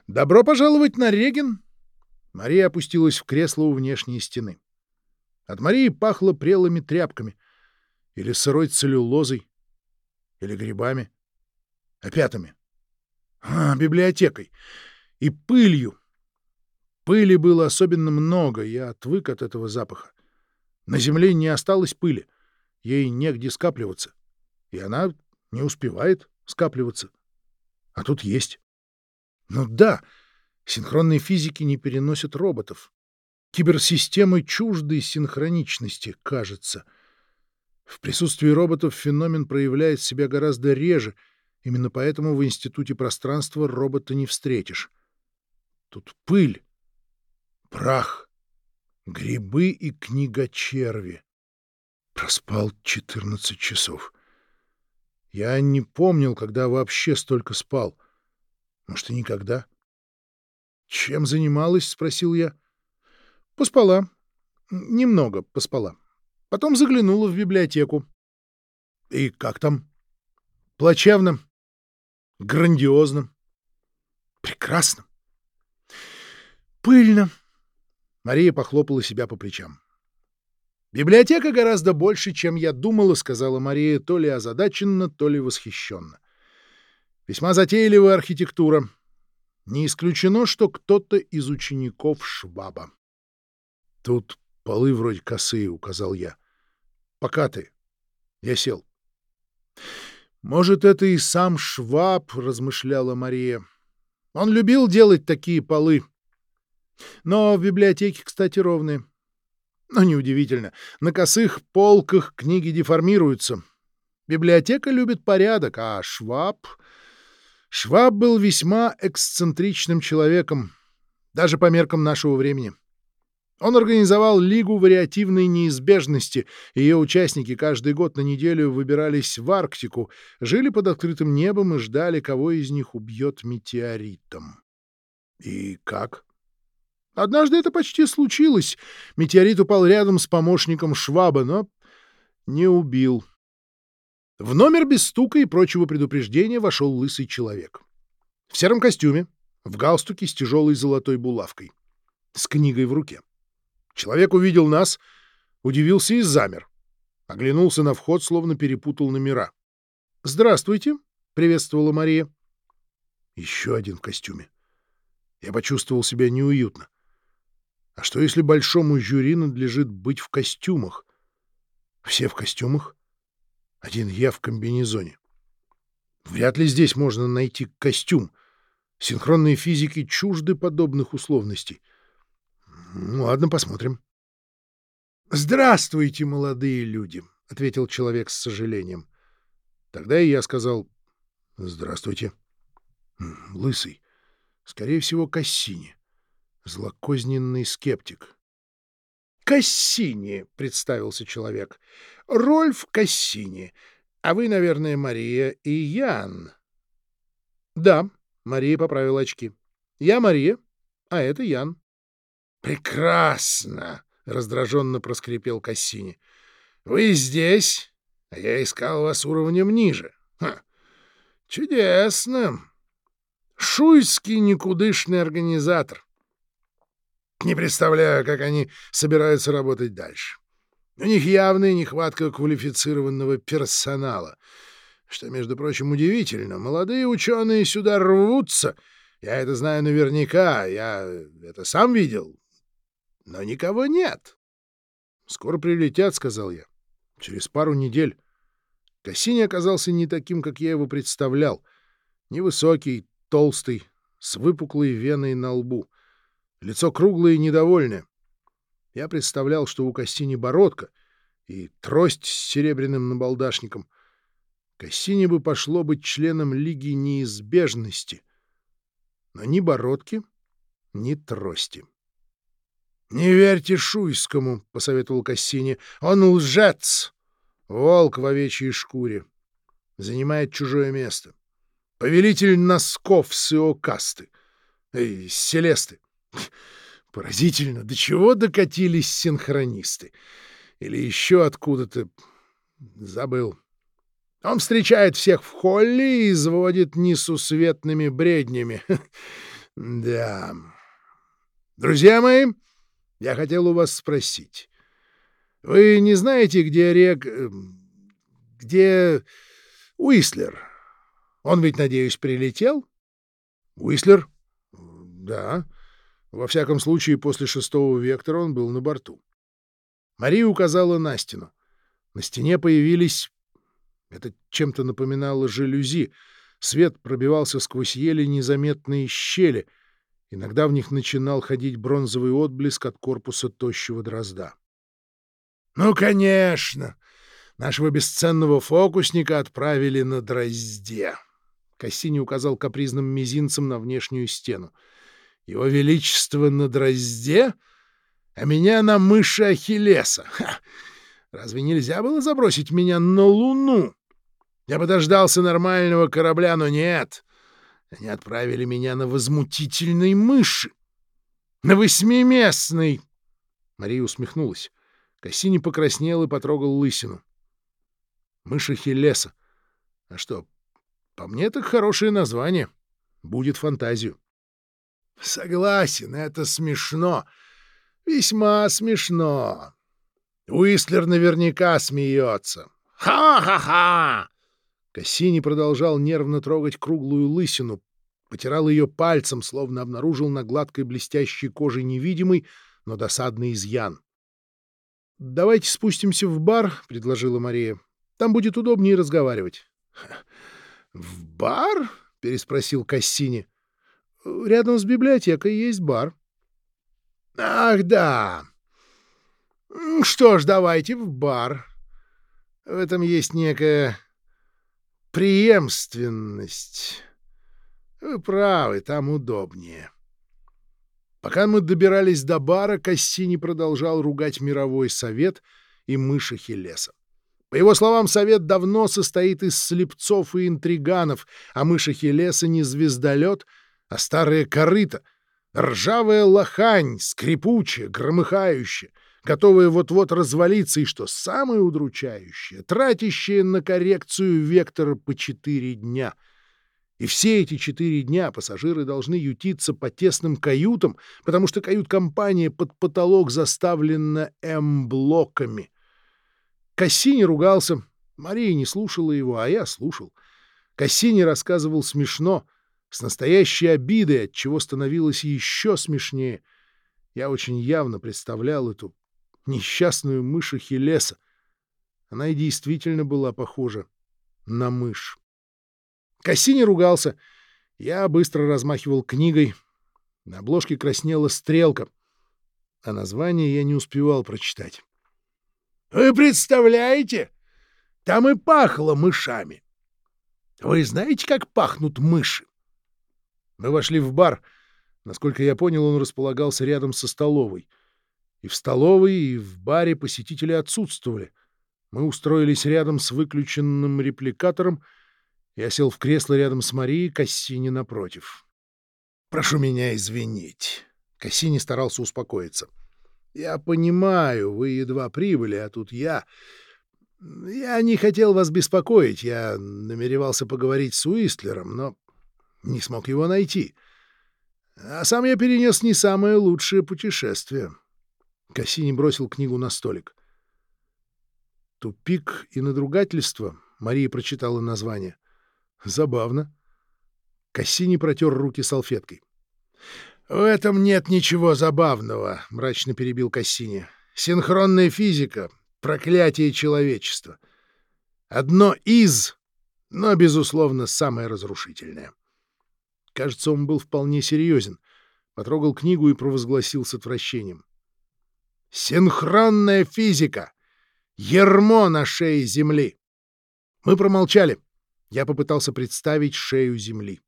«Добро пожаловать на Реген!» Мария опустилась в кресло у внешней стены. От Марии пахло прелыми тряпками, или сырой целлюлозой, или грибами, опятами, а, библиотекой и пылью. Пыли было особенно много, я отвык от этого запаха. На земле не осталось пыли, ей негде скапливаться, и она не успевает скапливаться. А тут есть. Ну да, синхронные физики не переносят роботов. Киберсистемы чужды синхроничности, кажется. В присутствии роботов феномен проявляет себя гораздо реже, именно поэтому в Институте пространства робота не встретишь. Тут пыль, прах, грибы и книга черви. Проспал 14 часов. Я не помнил, когда вообще столько спал. Может, и никогда. «Чем занималась?» — спросил я. Поспала. Немного поспала. Потом заглянула в библиотеку. И как там? Плачевно. Грандиозно. Прекрасно. Пыльно. Мария похлопала себя по плечам. «Библиотека гораздо больше, чем я думала», — сказала Мария, то ли озадаченно, то ли восхищенно. «Весьма затейливая архитектура. Не исключено, что кто-то из учеников Шваба». Тут полы вроде косые, — указал я. Покатые. Я сел. Может, это и сам Шваб, — размышляла Мария. Он любил делать такие полы. Но в библиотеке, кстати, ровные. Но неудивительно. На косых полках книги деформируются. Библиотека любит порядок, а Шваб... Шваб был весьма эксцентричным человеком, даже по меркам нашего времени. Он организовал Лигу вариативной неизбежности, ее участники каждый год на неделю выбирались в Арктику, жили под открытым небом и ждали, кого из них убьет метеоритом. И как? Однажды это почти случилось. Метеорит упал рядом с помощником Шваба, но не убил. В номер без стука и прочего предупреждения вошел лысый человек. В сером костюме, в галстуке с тяжелой золотой булавкой, с книгой в руке. Человек увидел нас, удивился и замер. Оглянулся на вход, словно перепутал номера. «Здравствуйте», — приветствовала Мария. Еще один в костюме. Я почувствовал себя неуютно. А что, если большому жюри надлежит быть в костюмах? Все в костюмах? Один я в комбинезоне. Вряд ли здесь можно найти костюм. Синхронные физики чужды подобных условностей. Ну, ладно, посмотрим. «Здравствуйте, молодые люди», — ответил человек с сожалением. Тогда и я сказал «Здравствуйте». Лысый. Скорее всего, Кассини. Злокозненный скептик. «Кассини», — представился человек. «Рольф Кассини. А вы, наверное, Мария и Ян». «Да», — Мария поправила очки. «Я Мария, а это Ян». «Прекрасно!» — раздраженно проскрипел Кассини. «Вы здесь, а я искал вас уровнем ниже. Ха. Чудесно! Шуйский никудышный организатор. Не представляю, как они собираются работать дальше. У них явная нехватка квалифицированного персонала. Что, между прочим, удивительно. Молодые ученые сюда рвутся, Я это знаю наверняка, я это сам видел. Но никого нет. «Скоро прилетят», — сказал я. «Через пару недель». Кассини оказался не таким, как я его представлял. Невысокий, толстый, с выпуклой веной на лбу. Лицо круглое и недовольное. Я представлял, что у Кассини бородка и трость с серебряным набалдашником. Кассини бы пошло быть членом Лиги Неизбежности. Но ни бородки, ни трости. — Не верьте Шуйскому, — посоветовал Кассини. — Он лжец! Волк в овечьей шкуре. Занимает чужое место. Повелитель носков с Иокасты. Эй, Селесты. Поразительно, до чего докатились синхронисты. Или еще откуда-то. Забыл. Он встречает всех в холле и изводит несусветными бреднями. Да. Друзья мои, я хотел у вас спросить. Вы не знаете, где рек... Эм, где Уислер? Он ведь, надеюсь, прилетел? Уислер? Да. Во всяком случае, после шестого вектора он был на борту. Мария указала на стену. На стене появились... Это чем-то напоминало жалюзи. Свет пробивался сквозь еле незаметные щели. Иногда в них начинал ходить бронзовый отблеск от корпуса тощего дрозда. — Ну, конечно! Нашего бесценного фокусника отправили на дрозде. Кассини указал капризным мизинцем на внешнюю стену. Его Величество на дрозде, а меня на мыши Ахиллеса. Ха! Разве нельзя было забросить меня на Луну? Я бы дождался нормального корабля, но нет. Они отправили меня на возмутительной мыши. На восьмиместной. Мария усмехнулась. Кассини покраснел и потрогал лысину. Мышь Ахиллеса. А что, по мне это хорошее название. Будет фантазию. Согласен, это смешно. Весьма смешно. Уистлер наверняка смеется. Ха-ха-ха! Кассини продолжал нервно трогать круглую лысину, потирал ее пальцем, словно обнаружил на гладкой блестящей коже невидимый, но досадный изъян. «Давайте спустимся в бар», — предложила Мария. «Там будет удобнее разговаривать». «В бар?» — переспросил Кассини. Рядом с библиотекой есть бар. — Ах, да. Что ж, давайте в бар. В этом есть некая преемственность. Вы правы, там удобнее. Пока мы добирались до бара, Кассини продолжал ругать мировой совет и мыши Хелеса. По его словам, совет давно состоит из слепцов и интриганов, а мыши Хелеса не звездолет — а старая корыта, ржавая лохань, скрипучая, громыхающая, готовая вот-вот развалиться и, что самое удручающее, тратящая на коррекцию вектора по четыре дня. И все эти четыре дня пассажиры должны ютиться по тесным каютам, потому что кают-компания под потолок заставлена М-блоками. Кассини ругался, Мария не слушала его, а я слушал. Кассини рассказывал смешно — с настоящей обидой, от чего становилось еще смешнее. Я очень явно представлял эту несчастную мышь Ахиллеса. Она и действительно была похожа на мышь. Кассини ругался. Я быстро размахивал книгой. На обложке краснела стрелка, а название я не успевал прочитать. «Вы представляете? Там и пахло мышами. Вы знаете, как пахнут мыши? Мы вошли в бар. Насколько я понял, он располагался рядом со столовой. И в столовой, и в баре посетители отсутствовали. Мы устроились рядом с выключенным репликатором. Я сел в кресло рядом с Марией, Кассини напротив. «Прошу меня извинить». Кассини старался успокоиться. «Я понимаю, вы едва прибыли, а тут я...» «Я не хотел вас беспокоить, я намеревался поговорить с Уистлером, но не смог его найти. А сам я перенес не самое лучшее путешествие. Кассини бросил книгу на столик. «Тупик и надругательство», — Мария прочитала название. «Забавно». Кассини протер руки салфеткой. «В этом нет ничего забавного», — мрачно перебил Кассини. «Синхронная физика — проклятие человечества. Одно из, но, безусловно, самое разрушительное». Кажется, он был вполне серьезен. Потрогал книгу и провозгласил с отвращением. «Синхронная физика! Ермо на шее Земли!» Мы промолчали. Я попытался представить шею Земли.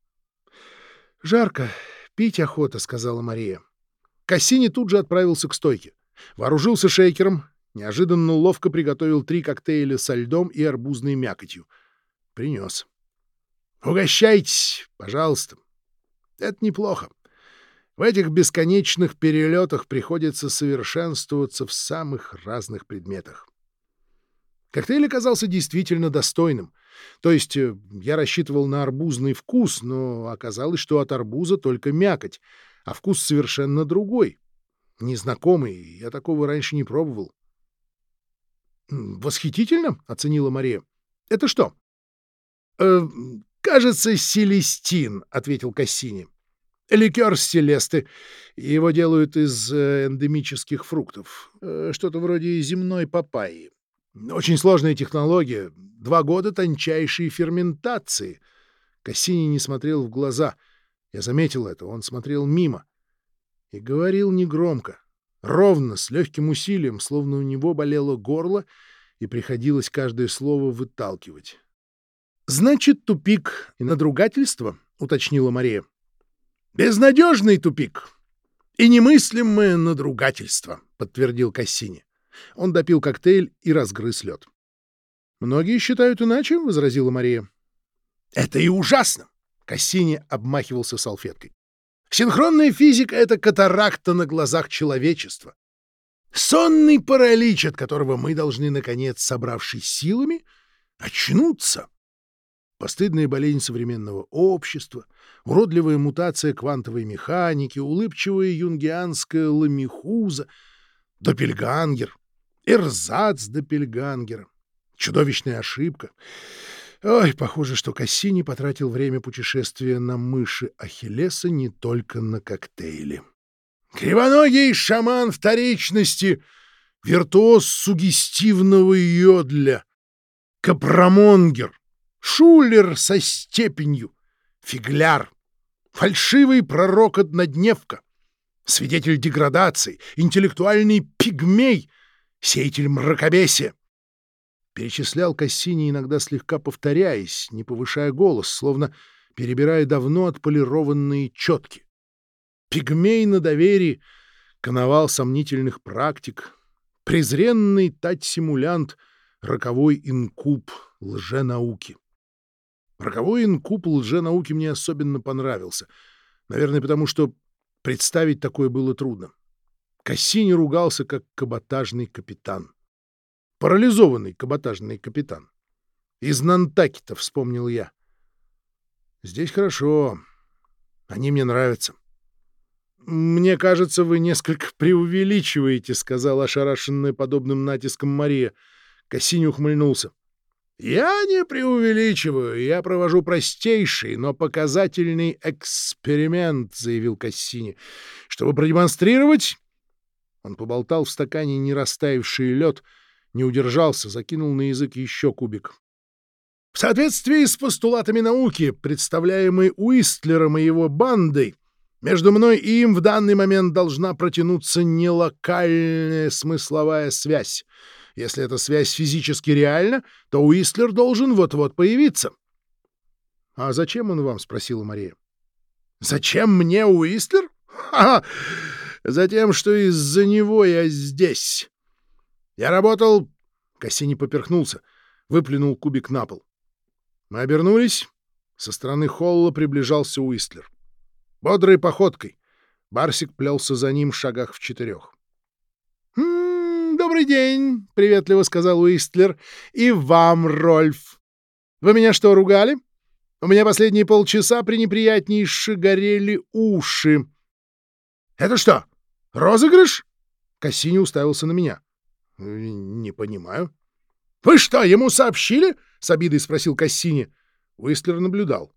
«Жарко, пить охота», — сказала Мария. Кассини тут же отправился к стойке. Вооружился шейкером, неожиданно ловко приготовил три коктейля со льдом и арбузной мякотью. Принес. «Угощайтесь, пожалуйста. Это неплохо. В этих бесконечных перелетах приходится совершенствоваться в самых разных предметах. Коктейль оказался действительно достойным. То есть э, я рассчитывал на арбузный вкус, но оказалось, что от арбуза только мякоть, а вкус совершенно другой. Незнакомый, я такого раньше не пробовал. «Восхитительно», — оценила Мария. «Это что?» «Э, «Кажется, селестин», — ответил Кассини. «Ликер с селесты. Его делают из э, эндемических фруктов. Э, что-то вроде земной папайи. Очень сложная технология. Два года тончайшей ферментации. Кассини не смотрел в глаза. Я заметил это. Он смотрел мимо. И говорил негромко. Ровно, с легким усилием, словно у него болело горло, и приходилось каждое слово выталкивать. «Значит, тупик и надругательство?» — уточнила Мария. «Безнадежный тупик и немыслимое надругательство», — подтвердил Кассини. Он допил коктейль и разгрыз лед. «Многие считают иначе», — возразила Мария. «Это и ужасно!» — Кассини обмахивался салфеткой. «Синхронная физика — это катаракта на глазах человечества. Сонный паралич, от которого мы должны, наконец, собравшись силами, очнуться. Постыдная болезнь современного общества, уродливая мутация квантовой механики, улыбчивая юнгианская ламихуза, допельгангер, Эрзац Доппельгангера. Чудовищная ошибка. Ой, похоже, что Кассини потратил время путешествия на мыши Ахиллеса не только на коктейли. Кривоногий шаман вторичности, виртуоз сугестивного йодля, капрамонгер, шулер со степенью, фигляр, фальшивый пророк-однодневка, свидетель деградации, интеллектуальный пигмей — сеятель мракобесия. Перечислял Кассини, иногда слегка повторяясь, не повышая голос, словно перебирая давно отполированные четки. Пигмей на доверии, коновал сомнительных практик, презренный тать-симулянт, роковой инкуб лженауки. Роковой инкуб лженауки мне особенно понравился. Наверное, потому что представить такое было трудно. Кассини ругался, как каботажный капитан. Парализованный каботажный капитан. Из Нантакита, вспомнил я. Здесь хорошо. Они мне нравятся. «Мне кажется, вы несколько преувеличиваете», — сказала ошарашенная подобным натиском Мария. Кассини ухмыльнулся. «Я не преувеличиваю. Я провожу простейший, но показательный эксперимент», — заявил Кассини. «Чтобы продемонстрировать, он поболтал в стакане не растаявший лед, не удержался, закинул на язык еще кубик. В соответствии с постулатами науки, представляемой Уистлером и его бандой, между мной и им в данный момент должна протянуться нелокальная смысловая связь. Если эта связь физически реальна, то Уистлер должен вот-вот появиться. — А зачем он вам? — спросила Мария. — Зачем мне Уистлер? Ха-ха! Затем, что из-за него я здесь. Я работал... Кассини поперхнулся, выплюнул кубик на пол. Мы обернулись. Со стороны холла приближался Уистлер. Бодрой походкой. Барсик плелся за ним в шагах в четырех. «М -м, «Добрый день», — приветливо сказал Уистлер. «И вам, Рольф. Вы меня что, ругали? У меня последние полчаса пренеприятнейше горели уши». «Это что, «Розыгрыш?» Кассини уставился на меня. «Э, «Не понимаю». «Вы что, ему сообщили?» — с обидой спросил Кассини. Уистлер наблюдал.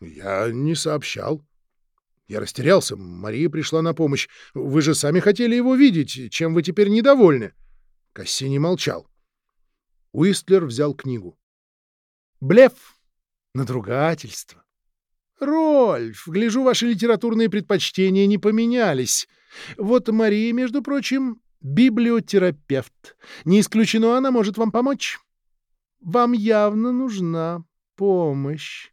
Я не сообщал. Я растерялся. Мария пришла на помощь. Вы же сами хотели его видеть. Чем вы теперь недовольны? Кассини молчал. Уистлер взял книгу. Блеф. Надругательство. Рольф, гляжу, ваши литературные предпочтения не поменялись. Вот Мария, между прочим, библиотерапевт. Не исключено, она может вам помочь. Вам явно нужна помощь.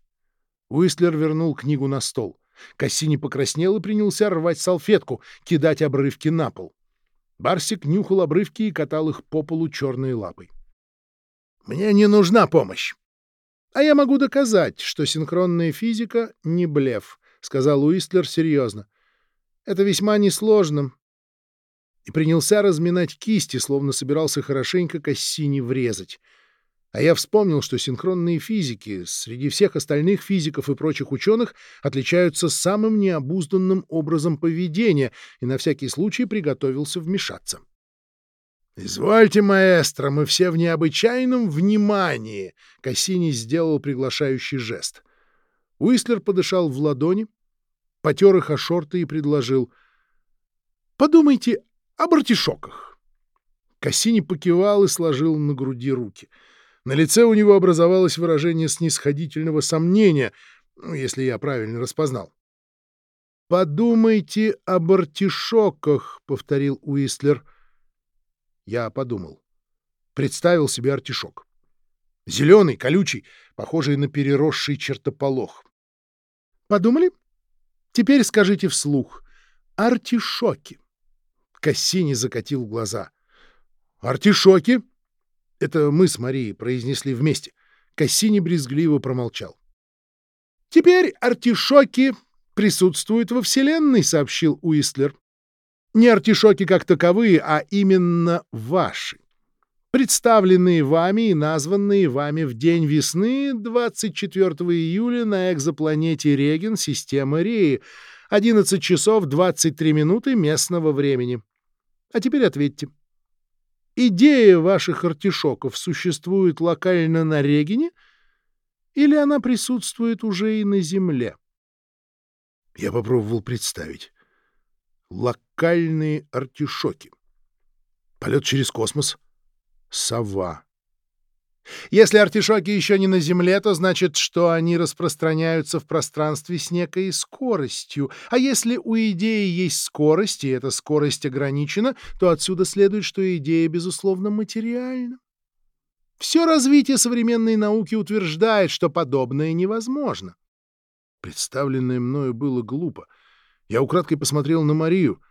Уистлер вернул книгу на стол. Кассини покраснел и принялся рвать салфетку, кидать обрывки на пол. Барсик нюхал обрывки и катал их по полу черной лапой. «Мне не нужна помощь!» «А я могу доказать, что синхронная физика — не блеф», — сказал Уистлер серьезно. «Это весьма несложно». И принялся разминать кисти, словно собирался хорошенько Кассини врезать. А я вспомнил, что синхронные физики среди всех остальных физиков и прочих ученых отличаются самым необузданным образом поведения и на всякий случай приготовился вмешаться. «Извольте, маэстро, мы все в необычайном внимании!» Кассини сделал приглашающий жест. Уистлер подышал в ладони, потер их о шорты и предложил. «Подумайте об артишоках». Кассини покивал и сложил на груди руки — на лице у него образовалось выражение снисходительного сомнения, ну, если я правильно распознал. «Подумайте об артишоках», — повторил Уистлер. Я подумал. Представил себе артишок. Зеленый, колючий, похожий на переросший чертополох. «Подумали? Теперь скажите вслух. Артишоки». Кассини закатил глаза. «Артишоки?» Это мы с Марией произнесли вместе. Кассини брезгливо промолчал. «Теперь артишоки присутствуют во Вселенной», — сообщил Уистлер. «Не артишоки как таковые, а именно ваши. Представленные вами и названные вами в день весны 24 июля на экзопланете Реген системы Реи, 11 часов 23 минуты местного времени. А теперь ответьте, идея ваших артишоков существует локально на Регине или она присутствует уже и на Земле? Я попробовал представить. Локальные артишоки. Полет через космос. Сова. Если артишоки еще не на Земле, то значит, что они распространяются в пространстве с некой скоростью. А если у идеи есть скорость, и эта скорость ограничена, то отсюда следует, что идея, безусловно, материальна. Все развитие современной науки утверждает, что подобное невозможно. Представленное мною было глупо. Я украдкой посмотрел на Марию.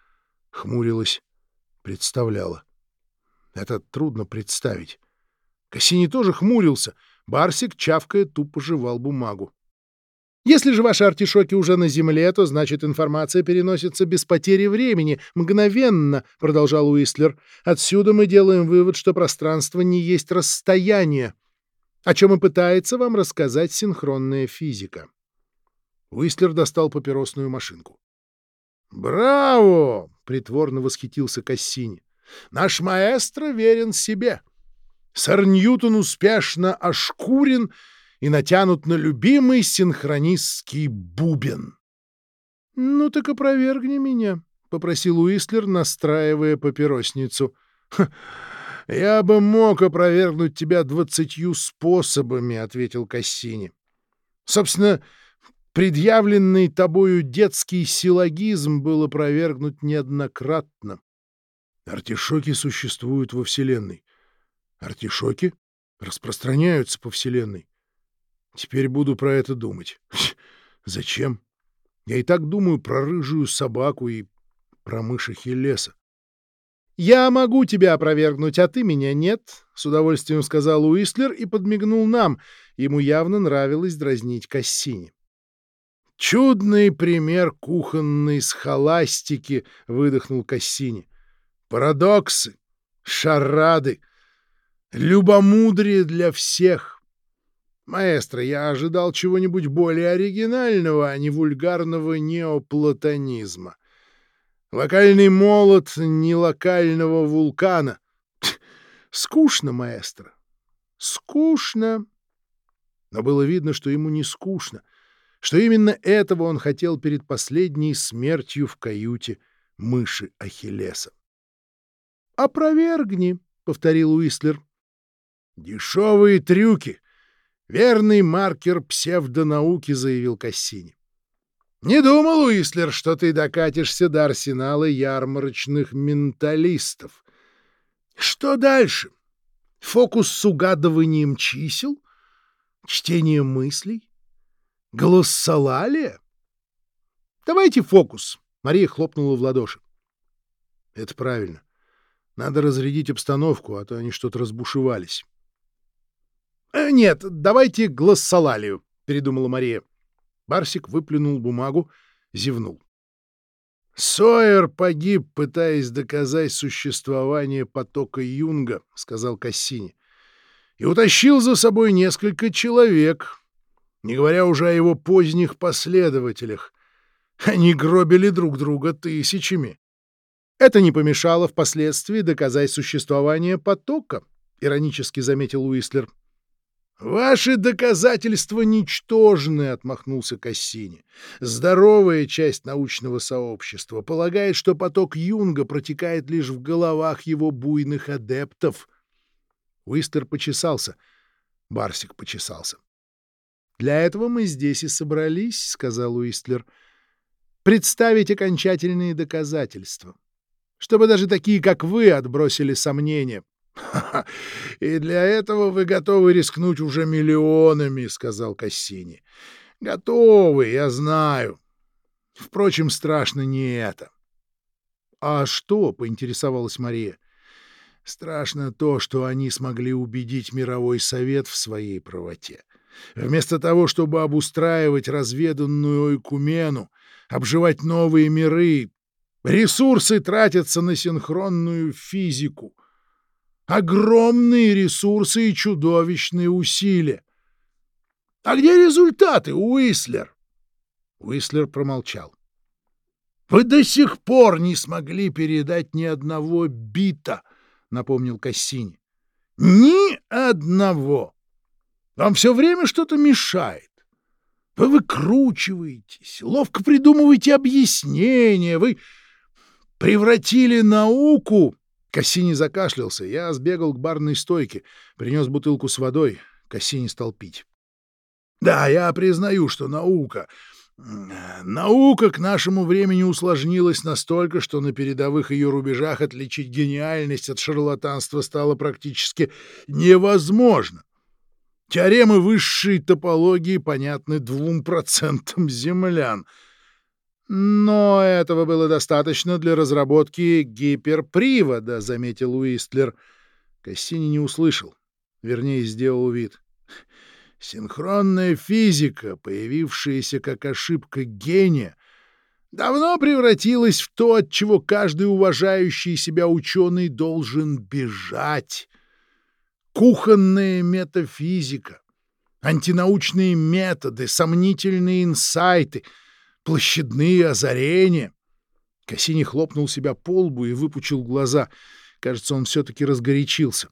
Хмурилась. Представляла. Это трудно представить. Кассини тоже хмурился. Барсик, чавкая, тупо жевал бумагу. Если же ваши артишоки уже на Земле, то значит информация переносится без потери времени, мгновенно, — продолжал Уистлер. Отсюда мы делаем вывод, что пространство не есть расстояние, о чем и пытается вам рассказать синхронная физика. Уистлер достал папиросную машинку. «Браво!» — притворно восхитился Кассини. «Наш маэстро верен себе. Сэр Ньютон успешно ошкурен и натянут на любимый синхронистский бубен. — Ну так опровергни меня, — попросил Уистлер, настраивая папиросницу. — Я бы мог опровергнуть тебя двадцатью способами, — ответил Кассини. — Собственно, предъявленный тобою детский силлогизм был опровергнут неоднократно. Артишоки существуют во Вселенной. Артишоки распространяются по Вселенной. Теперь буду про это думать. Зачем? Я и так думаю про рыжую собаку и про мыши Хелеса. «Я могу тебя опровергнуть, а ты меня нет», — с удовольствием сказал Уистлер и подмигнул нам. Ему явно нравилось дразнить Кассини. «Чудный пример кухонной схоластики», — выдохнул Кассини. «Парадоксы, шарады, Любомудрие для всех. Маэстро, я ожидал чего-нибудь более оригинального, а не вульгарного неоплатонизма. Локальный молот не локального вулкана. Скучно, маэстро. Скучно. Но было видно, что ему не скучно. что именно этого он хотел перед последней смертью в каюте мыши Ахиллеса. «Опровергни», — повторил Уистлер. «Дешевые трюки! Верный маркер псевдонауки», — заявил Кассини. «Не думал, Уистлер, что ты докатишься до арсенала ярмарочных менталистов. Что дальше? Фокус с угадыванием чисел? Чтение мыслей? Глоссолалия? Давайте фокус!» — Мария хлопнула в ладоши. «Это правильно. Надо разрядить обстановку, а то они что-то разбушевались». «Э, «Нет, давайте глоссолалию», — передумала Мария. Барсик выплюнул бумагу, зевнул. «Сойер погиб, пытаясь доказать существование потока Юнга», — сказал Кассини, — «и утащил за собой несколько человек, не говоря уже о его поздних последователях. Они гробили друг друга тысячами. Это не помешало впоследствии доказать существование потока», — иронически заметил Уистлер. «Ваши доказательства ничтожны», — отмахнулся Кассини. «Здоровая часть научного сообщества полагает, что поток Юнга протекает лишь в головах его буйных адептов». Уистер почесался. Барсик почесался. «Для этого мы здесь и собрались», — сказал Уистлер. «Представить окончательные доказательства, чтобы даже такие, как вы, отбросили сомнения». — И для этого вы готовы рискнуть уже миллионами, — сказал Кассини. — Готовы, я знаю. Впрочем, страшно не это. — А что? — поинтересовалась Мария. — Страшно то, что они смогли убедить мировой совет в своей правоте. Вместо того, чтобы обустраивать разведанную Экумену, обживать новые миры, ресурсы тратятся на синхронную физику — огромные ресурсы и чудовищные усилия. — А где результаты, Уислер? Уислер промолчал. — Вы до сих пор не смогли передать ни одного бита, — напомнил Кассини. — Ни одного. Вам все время что-то мешает. Вы выкручиваетесь, ловко придумываете объяснения, вы превратили науку Кассини закашлялся. Я сбегал к барной стойке, принес бутылку с водой. Кассини стал пить. Да, я признаю, что наука... Наука к нашему времени усложнилась настолько, что на передовых ее рубежах отличить гениальность от шарлатанства стало практически невозможно. Теоремы высшей топологии понятны двум процентам землян — «Но этого было достаточно для разработки гиперпривода», — заметил Уистлер. Кассини не услышал, вернее, сделал вид. «Синхронная физика, появившаяся как ошибка гения, давно превратилась в то, от чего каждый уважающий себя ученый должен бежать. Кухонная метафизика, антинаучные методы, сомнительные инсайты — площадные озарения. Кассини хлопнул себя по лбу и выпучил глаза. Кажется, он все-таки разгорячился.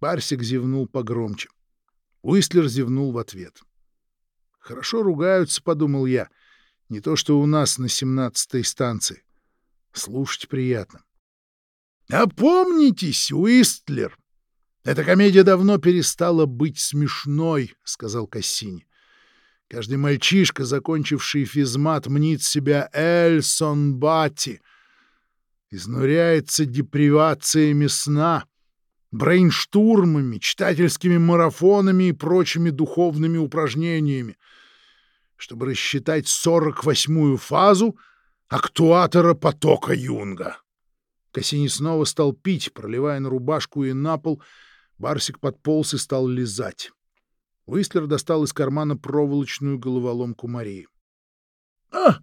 Барсик зевнул погромче. Уистлер зевнул в ответ. «Хорошо ругаются», — подумал я. «Не то, что у нас на семнадцатой станции. Слушать приятно». «Опомнитесь, Уистлер! Эта комедия давно перестала быть смешной», — сказал Кассини. Каждый мальчишка, закончивший физмат, мнит себя Эльсон Бати, изнуряется депривациями сна, брейнштурмами, читательскими марафонами и прочими духовными упражнениями, чтобы рассчитать сорок восьмую фазу актуатора потока Юнга. Кассини снова стал пить, проливая на рубашку и на пол. Барсик подполз и стал лизать. Уистлер достал из кармана проволочную головоломку Марии. — А,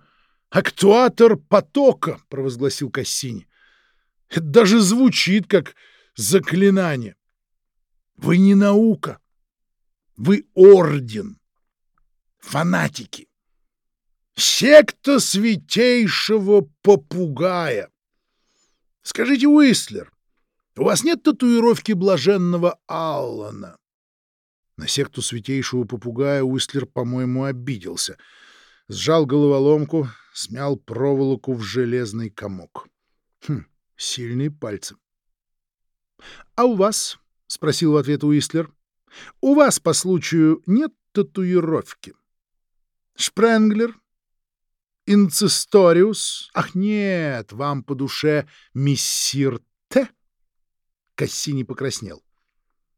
актуатор потока! — провозгласил Кассини. — Это даже звучит как заклинание. Вы не наука. Вы орден. Фанатики. Секта святейшего попугая. Скажите, Уистлер, у вас нет татуировки блаженного Аллана? На секту святейшего попугая Уистлер, по-моему, обиделся. Сжал головоломку, смял проволоку в железный комок. Хм, сильные пальцы. — А у вас? — спросил в ответ Уистлер. — У вас, по случаю, нет татуировки? — Шпренглер? Инцесториус? Ах, нет, вам по душе мессир Т? Кассини покраснел.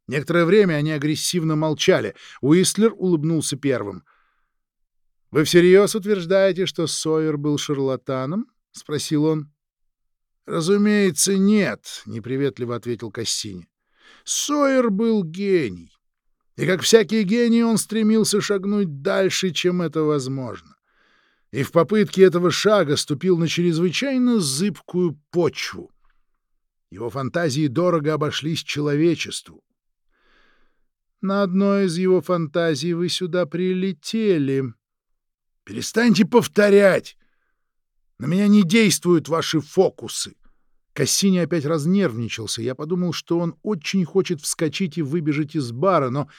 Некоторое время они агрессивно молчали. Уистлер улыбнулся первым. — Вы всерьез утверждаете, что Сойер был шарлатаном? — спросил он. — Разумеется, нет, — неприветливо ответил Кассини. Сойер был гений. И как всякий гений он стремился шагнуть дальше, чем это возможно. И в попытке этого шага ступил на чрезвычайно зыбкую почву. Его фантазии дорого обошлись человечеству. На одной из его фантазий вы сюда прилетели. Перестаньте повторять! На меня не действуют ваши фокусы. Кассини опять разнервничался. Я подумал, что он очень хочет вскочить и выбежать из бара, но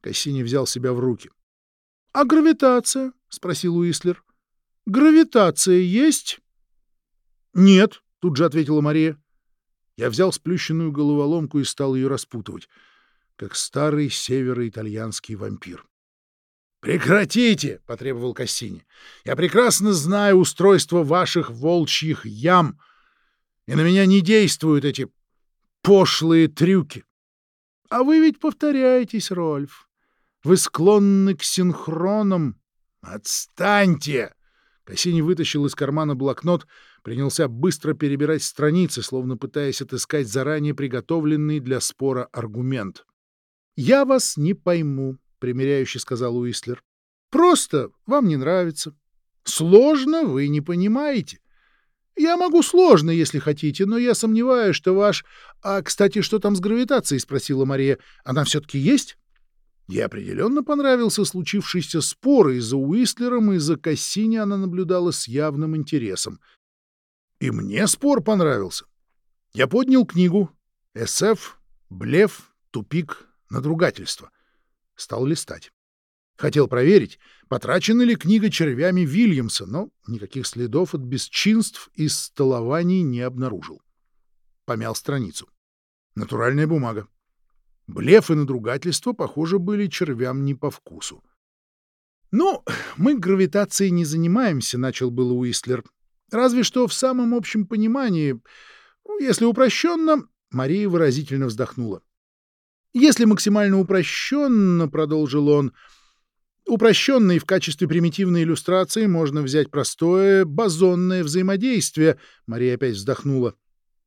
Кассини взял себя в руки. — А гравитация? — спросил Уислер. — Гравитация есть? — Нет, — тут же ответила Мария. Я взял сплющенную головоломку и стал ее распутывать как старый североитальянский вампир. «Прекратите!» — потребовал Кассини. «Я прекрасно знаю устройство ваших волчьих ям, и на меня не действуют эти пошлые трюки. А вы ведь повторяетесь, Рольф. Вы склонны к синхронам. Отстаньте!» Кассини вытащил из кармана блокнот, принялся быстро перебирать страницы, словно пытаясь отыскать заранее приготовленный для спора аргумент. «Я вас не пойму», — примиряюще сказал Уистлер. «Просто вам не нравится. Сложно вы не понимаете. Я могу сложно, если хотите, но я сомневаюсь, что ваш... А, кстати, что там с гравитацией?» — спросила Мария. «Она все-таки есть?» Ей определенно понравился случившийся спор, и за Уистлером, и за Кассини она наблюдала с явным интересом. И мне спор понравился. Я поднял книгу «СФ. Блеф. Тупик надругательство. Стал листать. Хотел проверить, потрачена ли книга червями Вильямса, но никаких следов от бесчинств и столований не обнаружил. Помял страницу. Натуральная бумага. Блеф и надругательство, похоже, были червям не по вкусу. «Ну, мы гравитацией не занимаемся», — начал было Уистлер. «Разве что в самом общем понимании, ну, если упрощенно...» Мария выразительно вздохнула. Если максимально упрощенно, — продолжил он, — упрощенной в качестве примитивной иллюстрации можно взять простое бозонное взаимодействие. Мария опять вздохнула.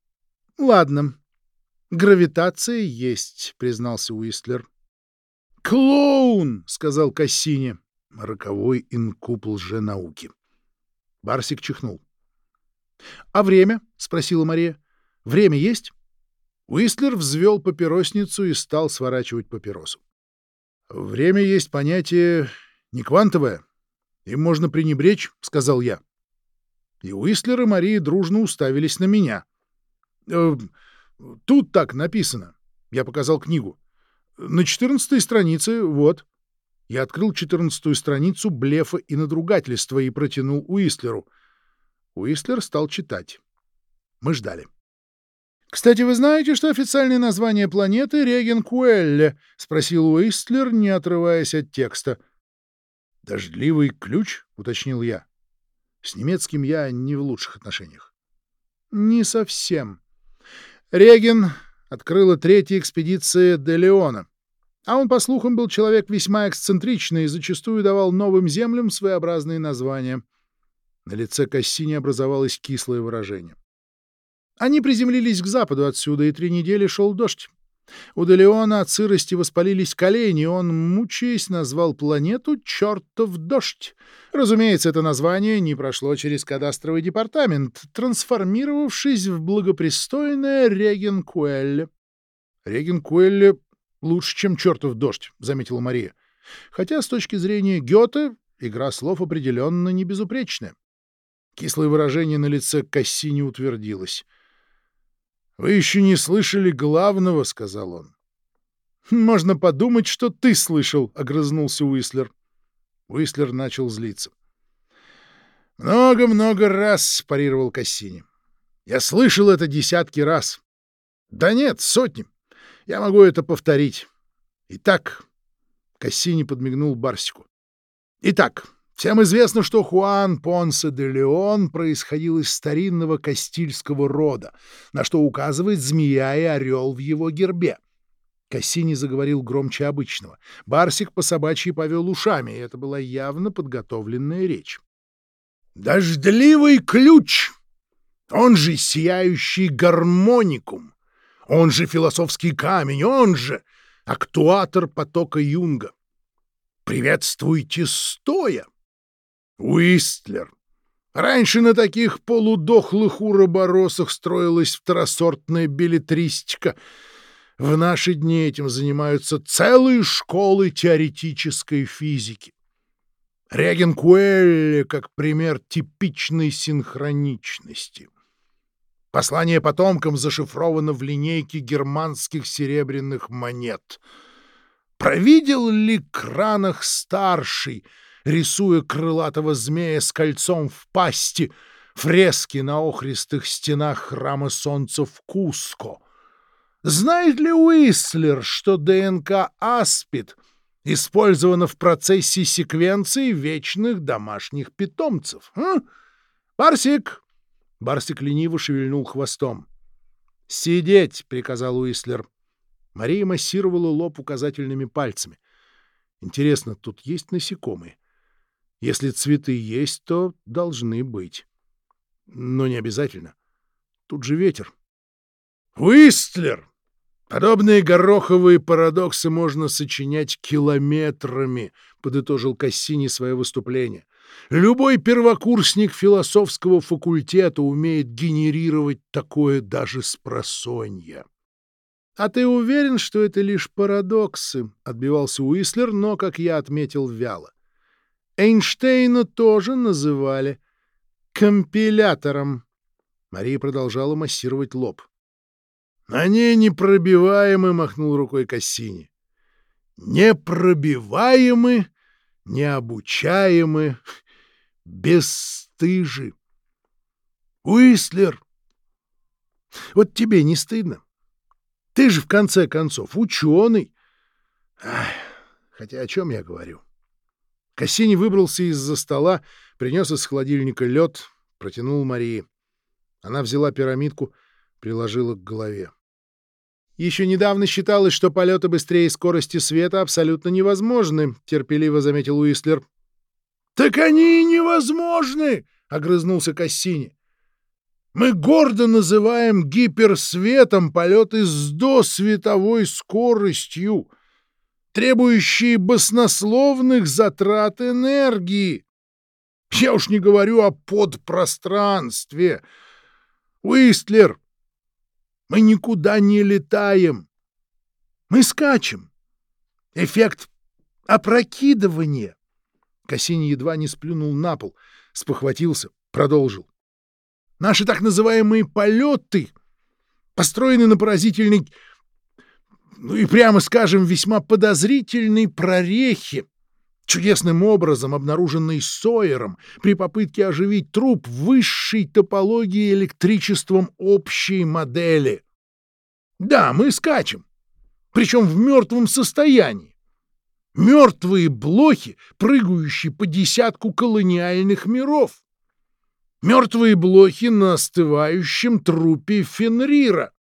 — Ладно. Гравитация есть, — признался Уистлер. — Клоун! — сказал Кассини. Роковой инкуб лженауки. Барсик чихнул. — А время? — спросила Мария. — Время есть? Уистлер взвел папиросницу и стал сворачивать папиросу. «Время есть понятие не квантовое. Им можно пренебречь», — сказал я. И Уистлер и Мария дружно уставились на меня. «Э, «Тут так написано». Я показал книгу. «На четырнадцатой странице, вот». Я открыл четырнадцатую страницу блефа и надругательства и протянул Уистлеру. Уистлер стал читать. Мы ждали. «Кстати, вы знаете, что официальное название планеты — Реген-Куэлле?» — спросил Уистлер, не отрываясь от текста. «Дождливый ключ?» — уточнил я. С немецким я не в лучших отношениях. «Не совсем. Реген открыла третья экспедиция де Леона. А он, по слухам, был человек весьма эксцентричный и зачастую давал новым землям своеобразные названия. На лице Кассини образовалось кислое выражение. Они приземлились к западу отсюда, и три недели шел дождь. У Делеона от сырости воспалились колени, и он, мучаясь, назвал планету «Чертов дождь». Разумеется, это название не прошло через кадастровый департамент, трансформировавшись в благопристойное Регенкуэлле. «Регенкуэлле лучше, чем «Чертов дождь», — заметила Мария. Хотя с точки зрения Гёте игра слов определенно не безупречная. Кислое выражение на лице Кассини утвердилось — «Вы еще не слышали главного», — сказал он. Можно подумать, что ты слышал, — огрызнулся Уислер. Уислер начал злиться. «Много-много раз», — парировал Кассини. «Я слышал это десятки раз. Да нет, сотни. Я могу это повторить. Итак...» Кассини подмигнул Барсику. «Итак, всем известно, что Хуан Понсе де Леон происходил из старинного кастильского рода, на что указывает змея и орел в его гербе. Кассини заговорил громче обычного. Барсик по собачьи повел ушами, и это была явно подготовленная речь. Дождливый ключ, он же сияющий гармоникум, он же философский камень, он же актуатор потока Юнга. Приветствуйте стоя! Уистлер. Раньше на таких полудохлых уроборосах строилась второсортная билетристика. В наши дни этим занимаются целые школы теоретической физики. Реген Куэлли как пример типичной синхроничности. Послание потомкам зашифровано в линейке германских серебряных монет. Провидел ли Кранах старший, рисуя крылатого змея с кольцом в пасти, фрески на охристых стенах храма солнца в Куско? Знает ли Уислер, что ДНК Аспид — использовано в процессе секвенции вечных домашних питомцев. А? Барсик! Барсик лениво шевельнул хвостом. «Сидеть!» — приказал Уислер. Мария массировала лоб указательными пальцами. «Интересно, тут есть насекомые? Если цветы есть, то должны быть. Но не обязательно. Тут же ветер». «Уистлер!» Подобные гороховые парадоксы можно сочинять километрами, подытожил Кассини свое выступление. Любой первокурсник философского факультета умеет генерировать такое даже с просонья. «А ты уверен, что это лишь парадоксы?» — отбивался Уислер, но, как я отметил, вяло. «Эйнштейна тоже называли компилятором». Мария продолжала массировать лоб. «Они непробиваемы», — махнул рукой Кассини. «Непробиваемы, необучаемы, бесстыжи». «Уистлер, вот тебе не стыдно? Ты же, в конце концов, ученый». Ах, хотя о чем я говорю? Кассини выбрался из-за стола, принес из холодильника лед, протянул Марии. Она взяла пирамидку, приложила к голове. Еще недавно считалось, что полеты быстрее скорости света абсолютно невозможны, — терпеливо заметил Уистлер. — Так они и невозможны! — огрызнулся Кассини. — Мы гордо называем гиперсветом полеты с досветовой скоростью, требующие баснословных затрат энергии. Я уж не говорю о подпространстве. Уистлер, мы никуда не летаем. Мы скачем. Эффект опрокидывания. Кассини едва не сплюнул на пол, спохватился, продолжил. Наши так называемые полеты построены на поразительной, ну и прямо скажем, весьма подозрительной прорехе, чудесным образом обнаруженный Сойером при попытке оживить труп высшей топологии электричеством общей модели. Да, мы скачем, причем в мертвом состоянии. Мертвые блохи, прыгающие по десятку колониальных миров. Мертвые блохи на остывающем трупе Фенрира.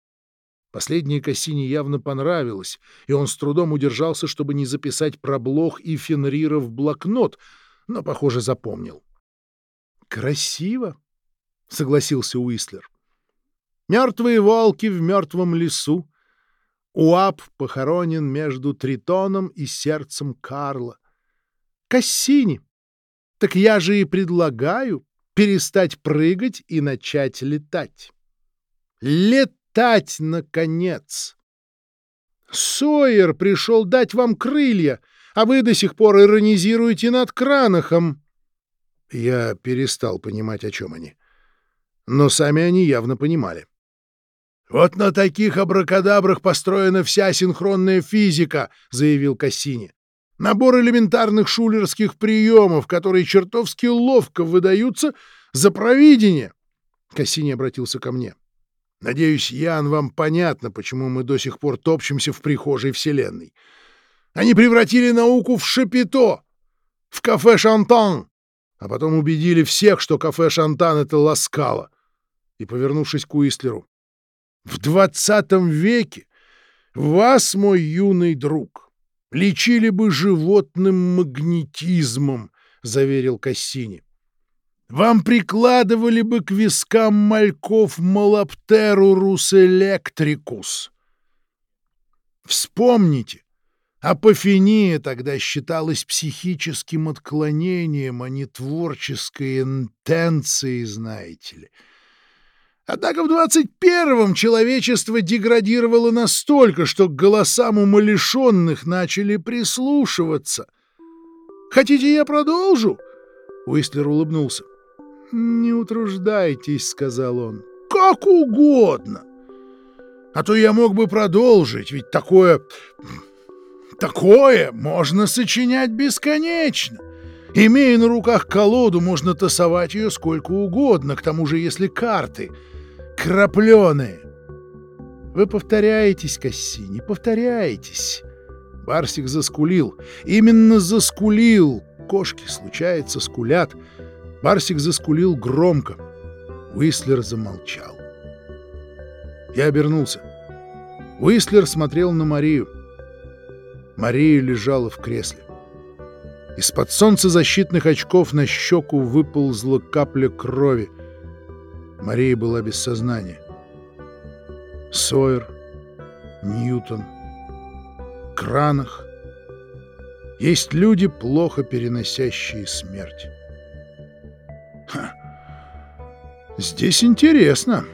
Последнее Кассине явно понравилось, и он с трудом удержался, чтобы не записать про Блох и Фенрира в блокнот, но, похоже, запомнил. «Красиво», — согласился Уислер. «Мертвые волки в мертвом лесу. Уап похоронен между Тритоном и сердцем Карла. Кассини. Так я же и предлагаю перестать прыгать и начать летать. Лет летать, наконец! Сойер пришел дать вам крылья, а вы до сих пор иронизируете над Кранахом. Я перестал понимать, о чем они. Но сами они явно понимали. «Вот на таких абракадабрах построена вся синхронная физика», — заявил Кассини. «Набор элементарных шулерских приемов, которые чертовски ловко выдаются за провидение». Кассини обратился ко мне. «Надеюсь, Ян, вам понятно, почему мы до сих пор топчемся в прихожей Вселенной. Они превратили науку в шапито, в кафе «Шантан», а потом убедили всех, что кафе «Шантан» — это ласкало. И, повернувшись к Уистлеру, в двадцатом веке вас, мой юный друг, лечили бы животным магнетизмом, — заверил Кассини. Вам прикладывали бы к вискам мальков Малоптерурус электрикус. Вспомните, апофения тогда считалась психическим отклонением, а не творческой интенцией, знаете ли. — Однако в 21-м человечество деградировало настолько, что к голосам умалишенных начали прислушиваться. «Хотите, я продолжу?» Уистлер улыбнулся. «Не утруждайтесь», — сказал он. «Как угодно. А то я мог бы продолжить, ведь такое... такое можно сочинять бесконечно. Имея на руках колоду, можно тасовать ее сколько угодно, к тому же если карты крапленые. Вы повторяетесь, Кассини, повторяетесь. Барсик заскулил. Именно заскулил. Кошки, случается, скулят. Барсик заскулил громко. Уислер замолчал. Я обернулся. Уислер смотрел на Марию. Мария лежала в кресле. Из-под солнцезащитных очков на щеку выползла капля крови. Мария была без сознания. Сойер, Ньютон, Кранах. Есть люди, плохо переносящие смерть. Ха. Здесь интересно.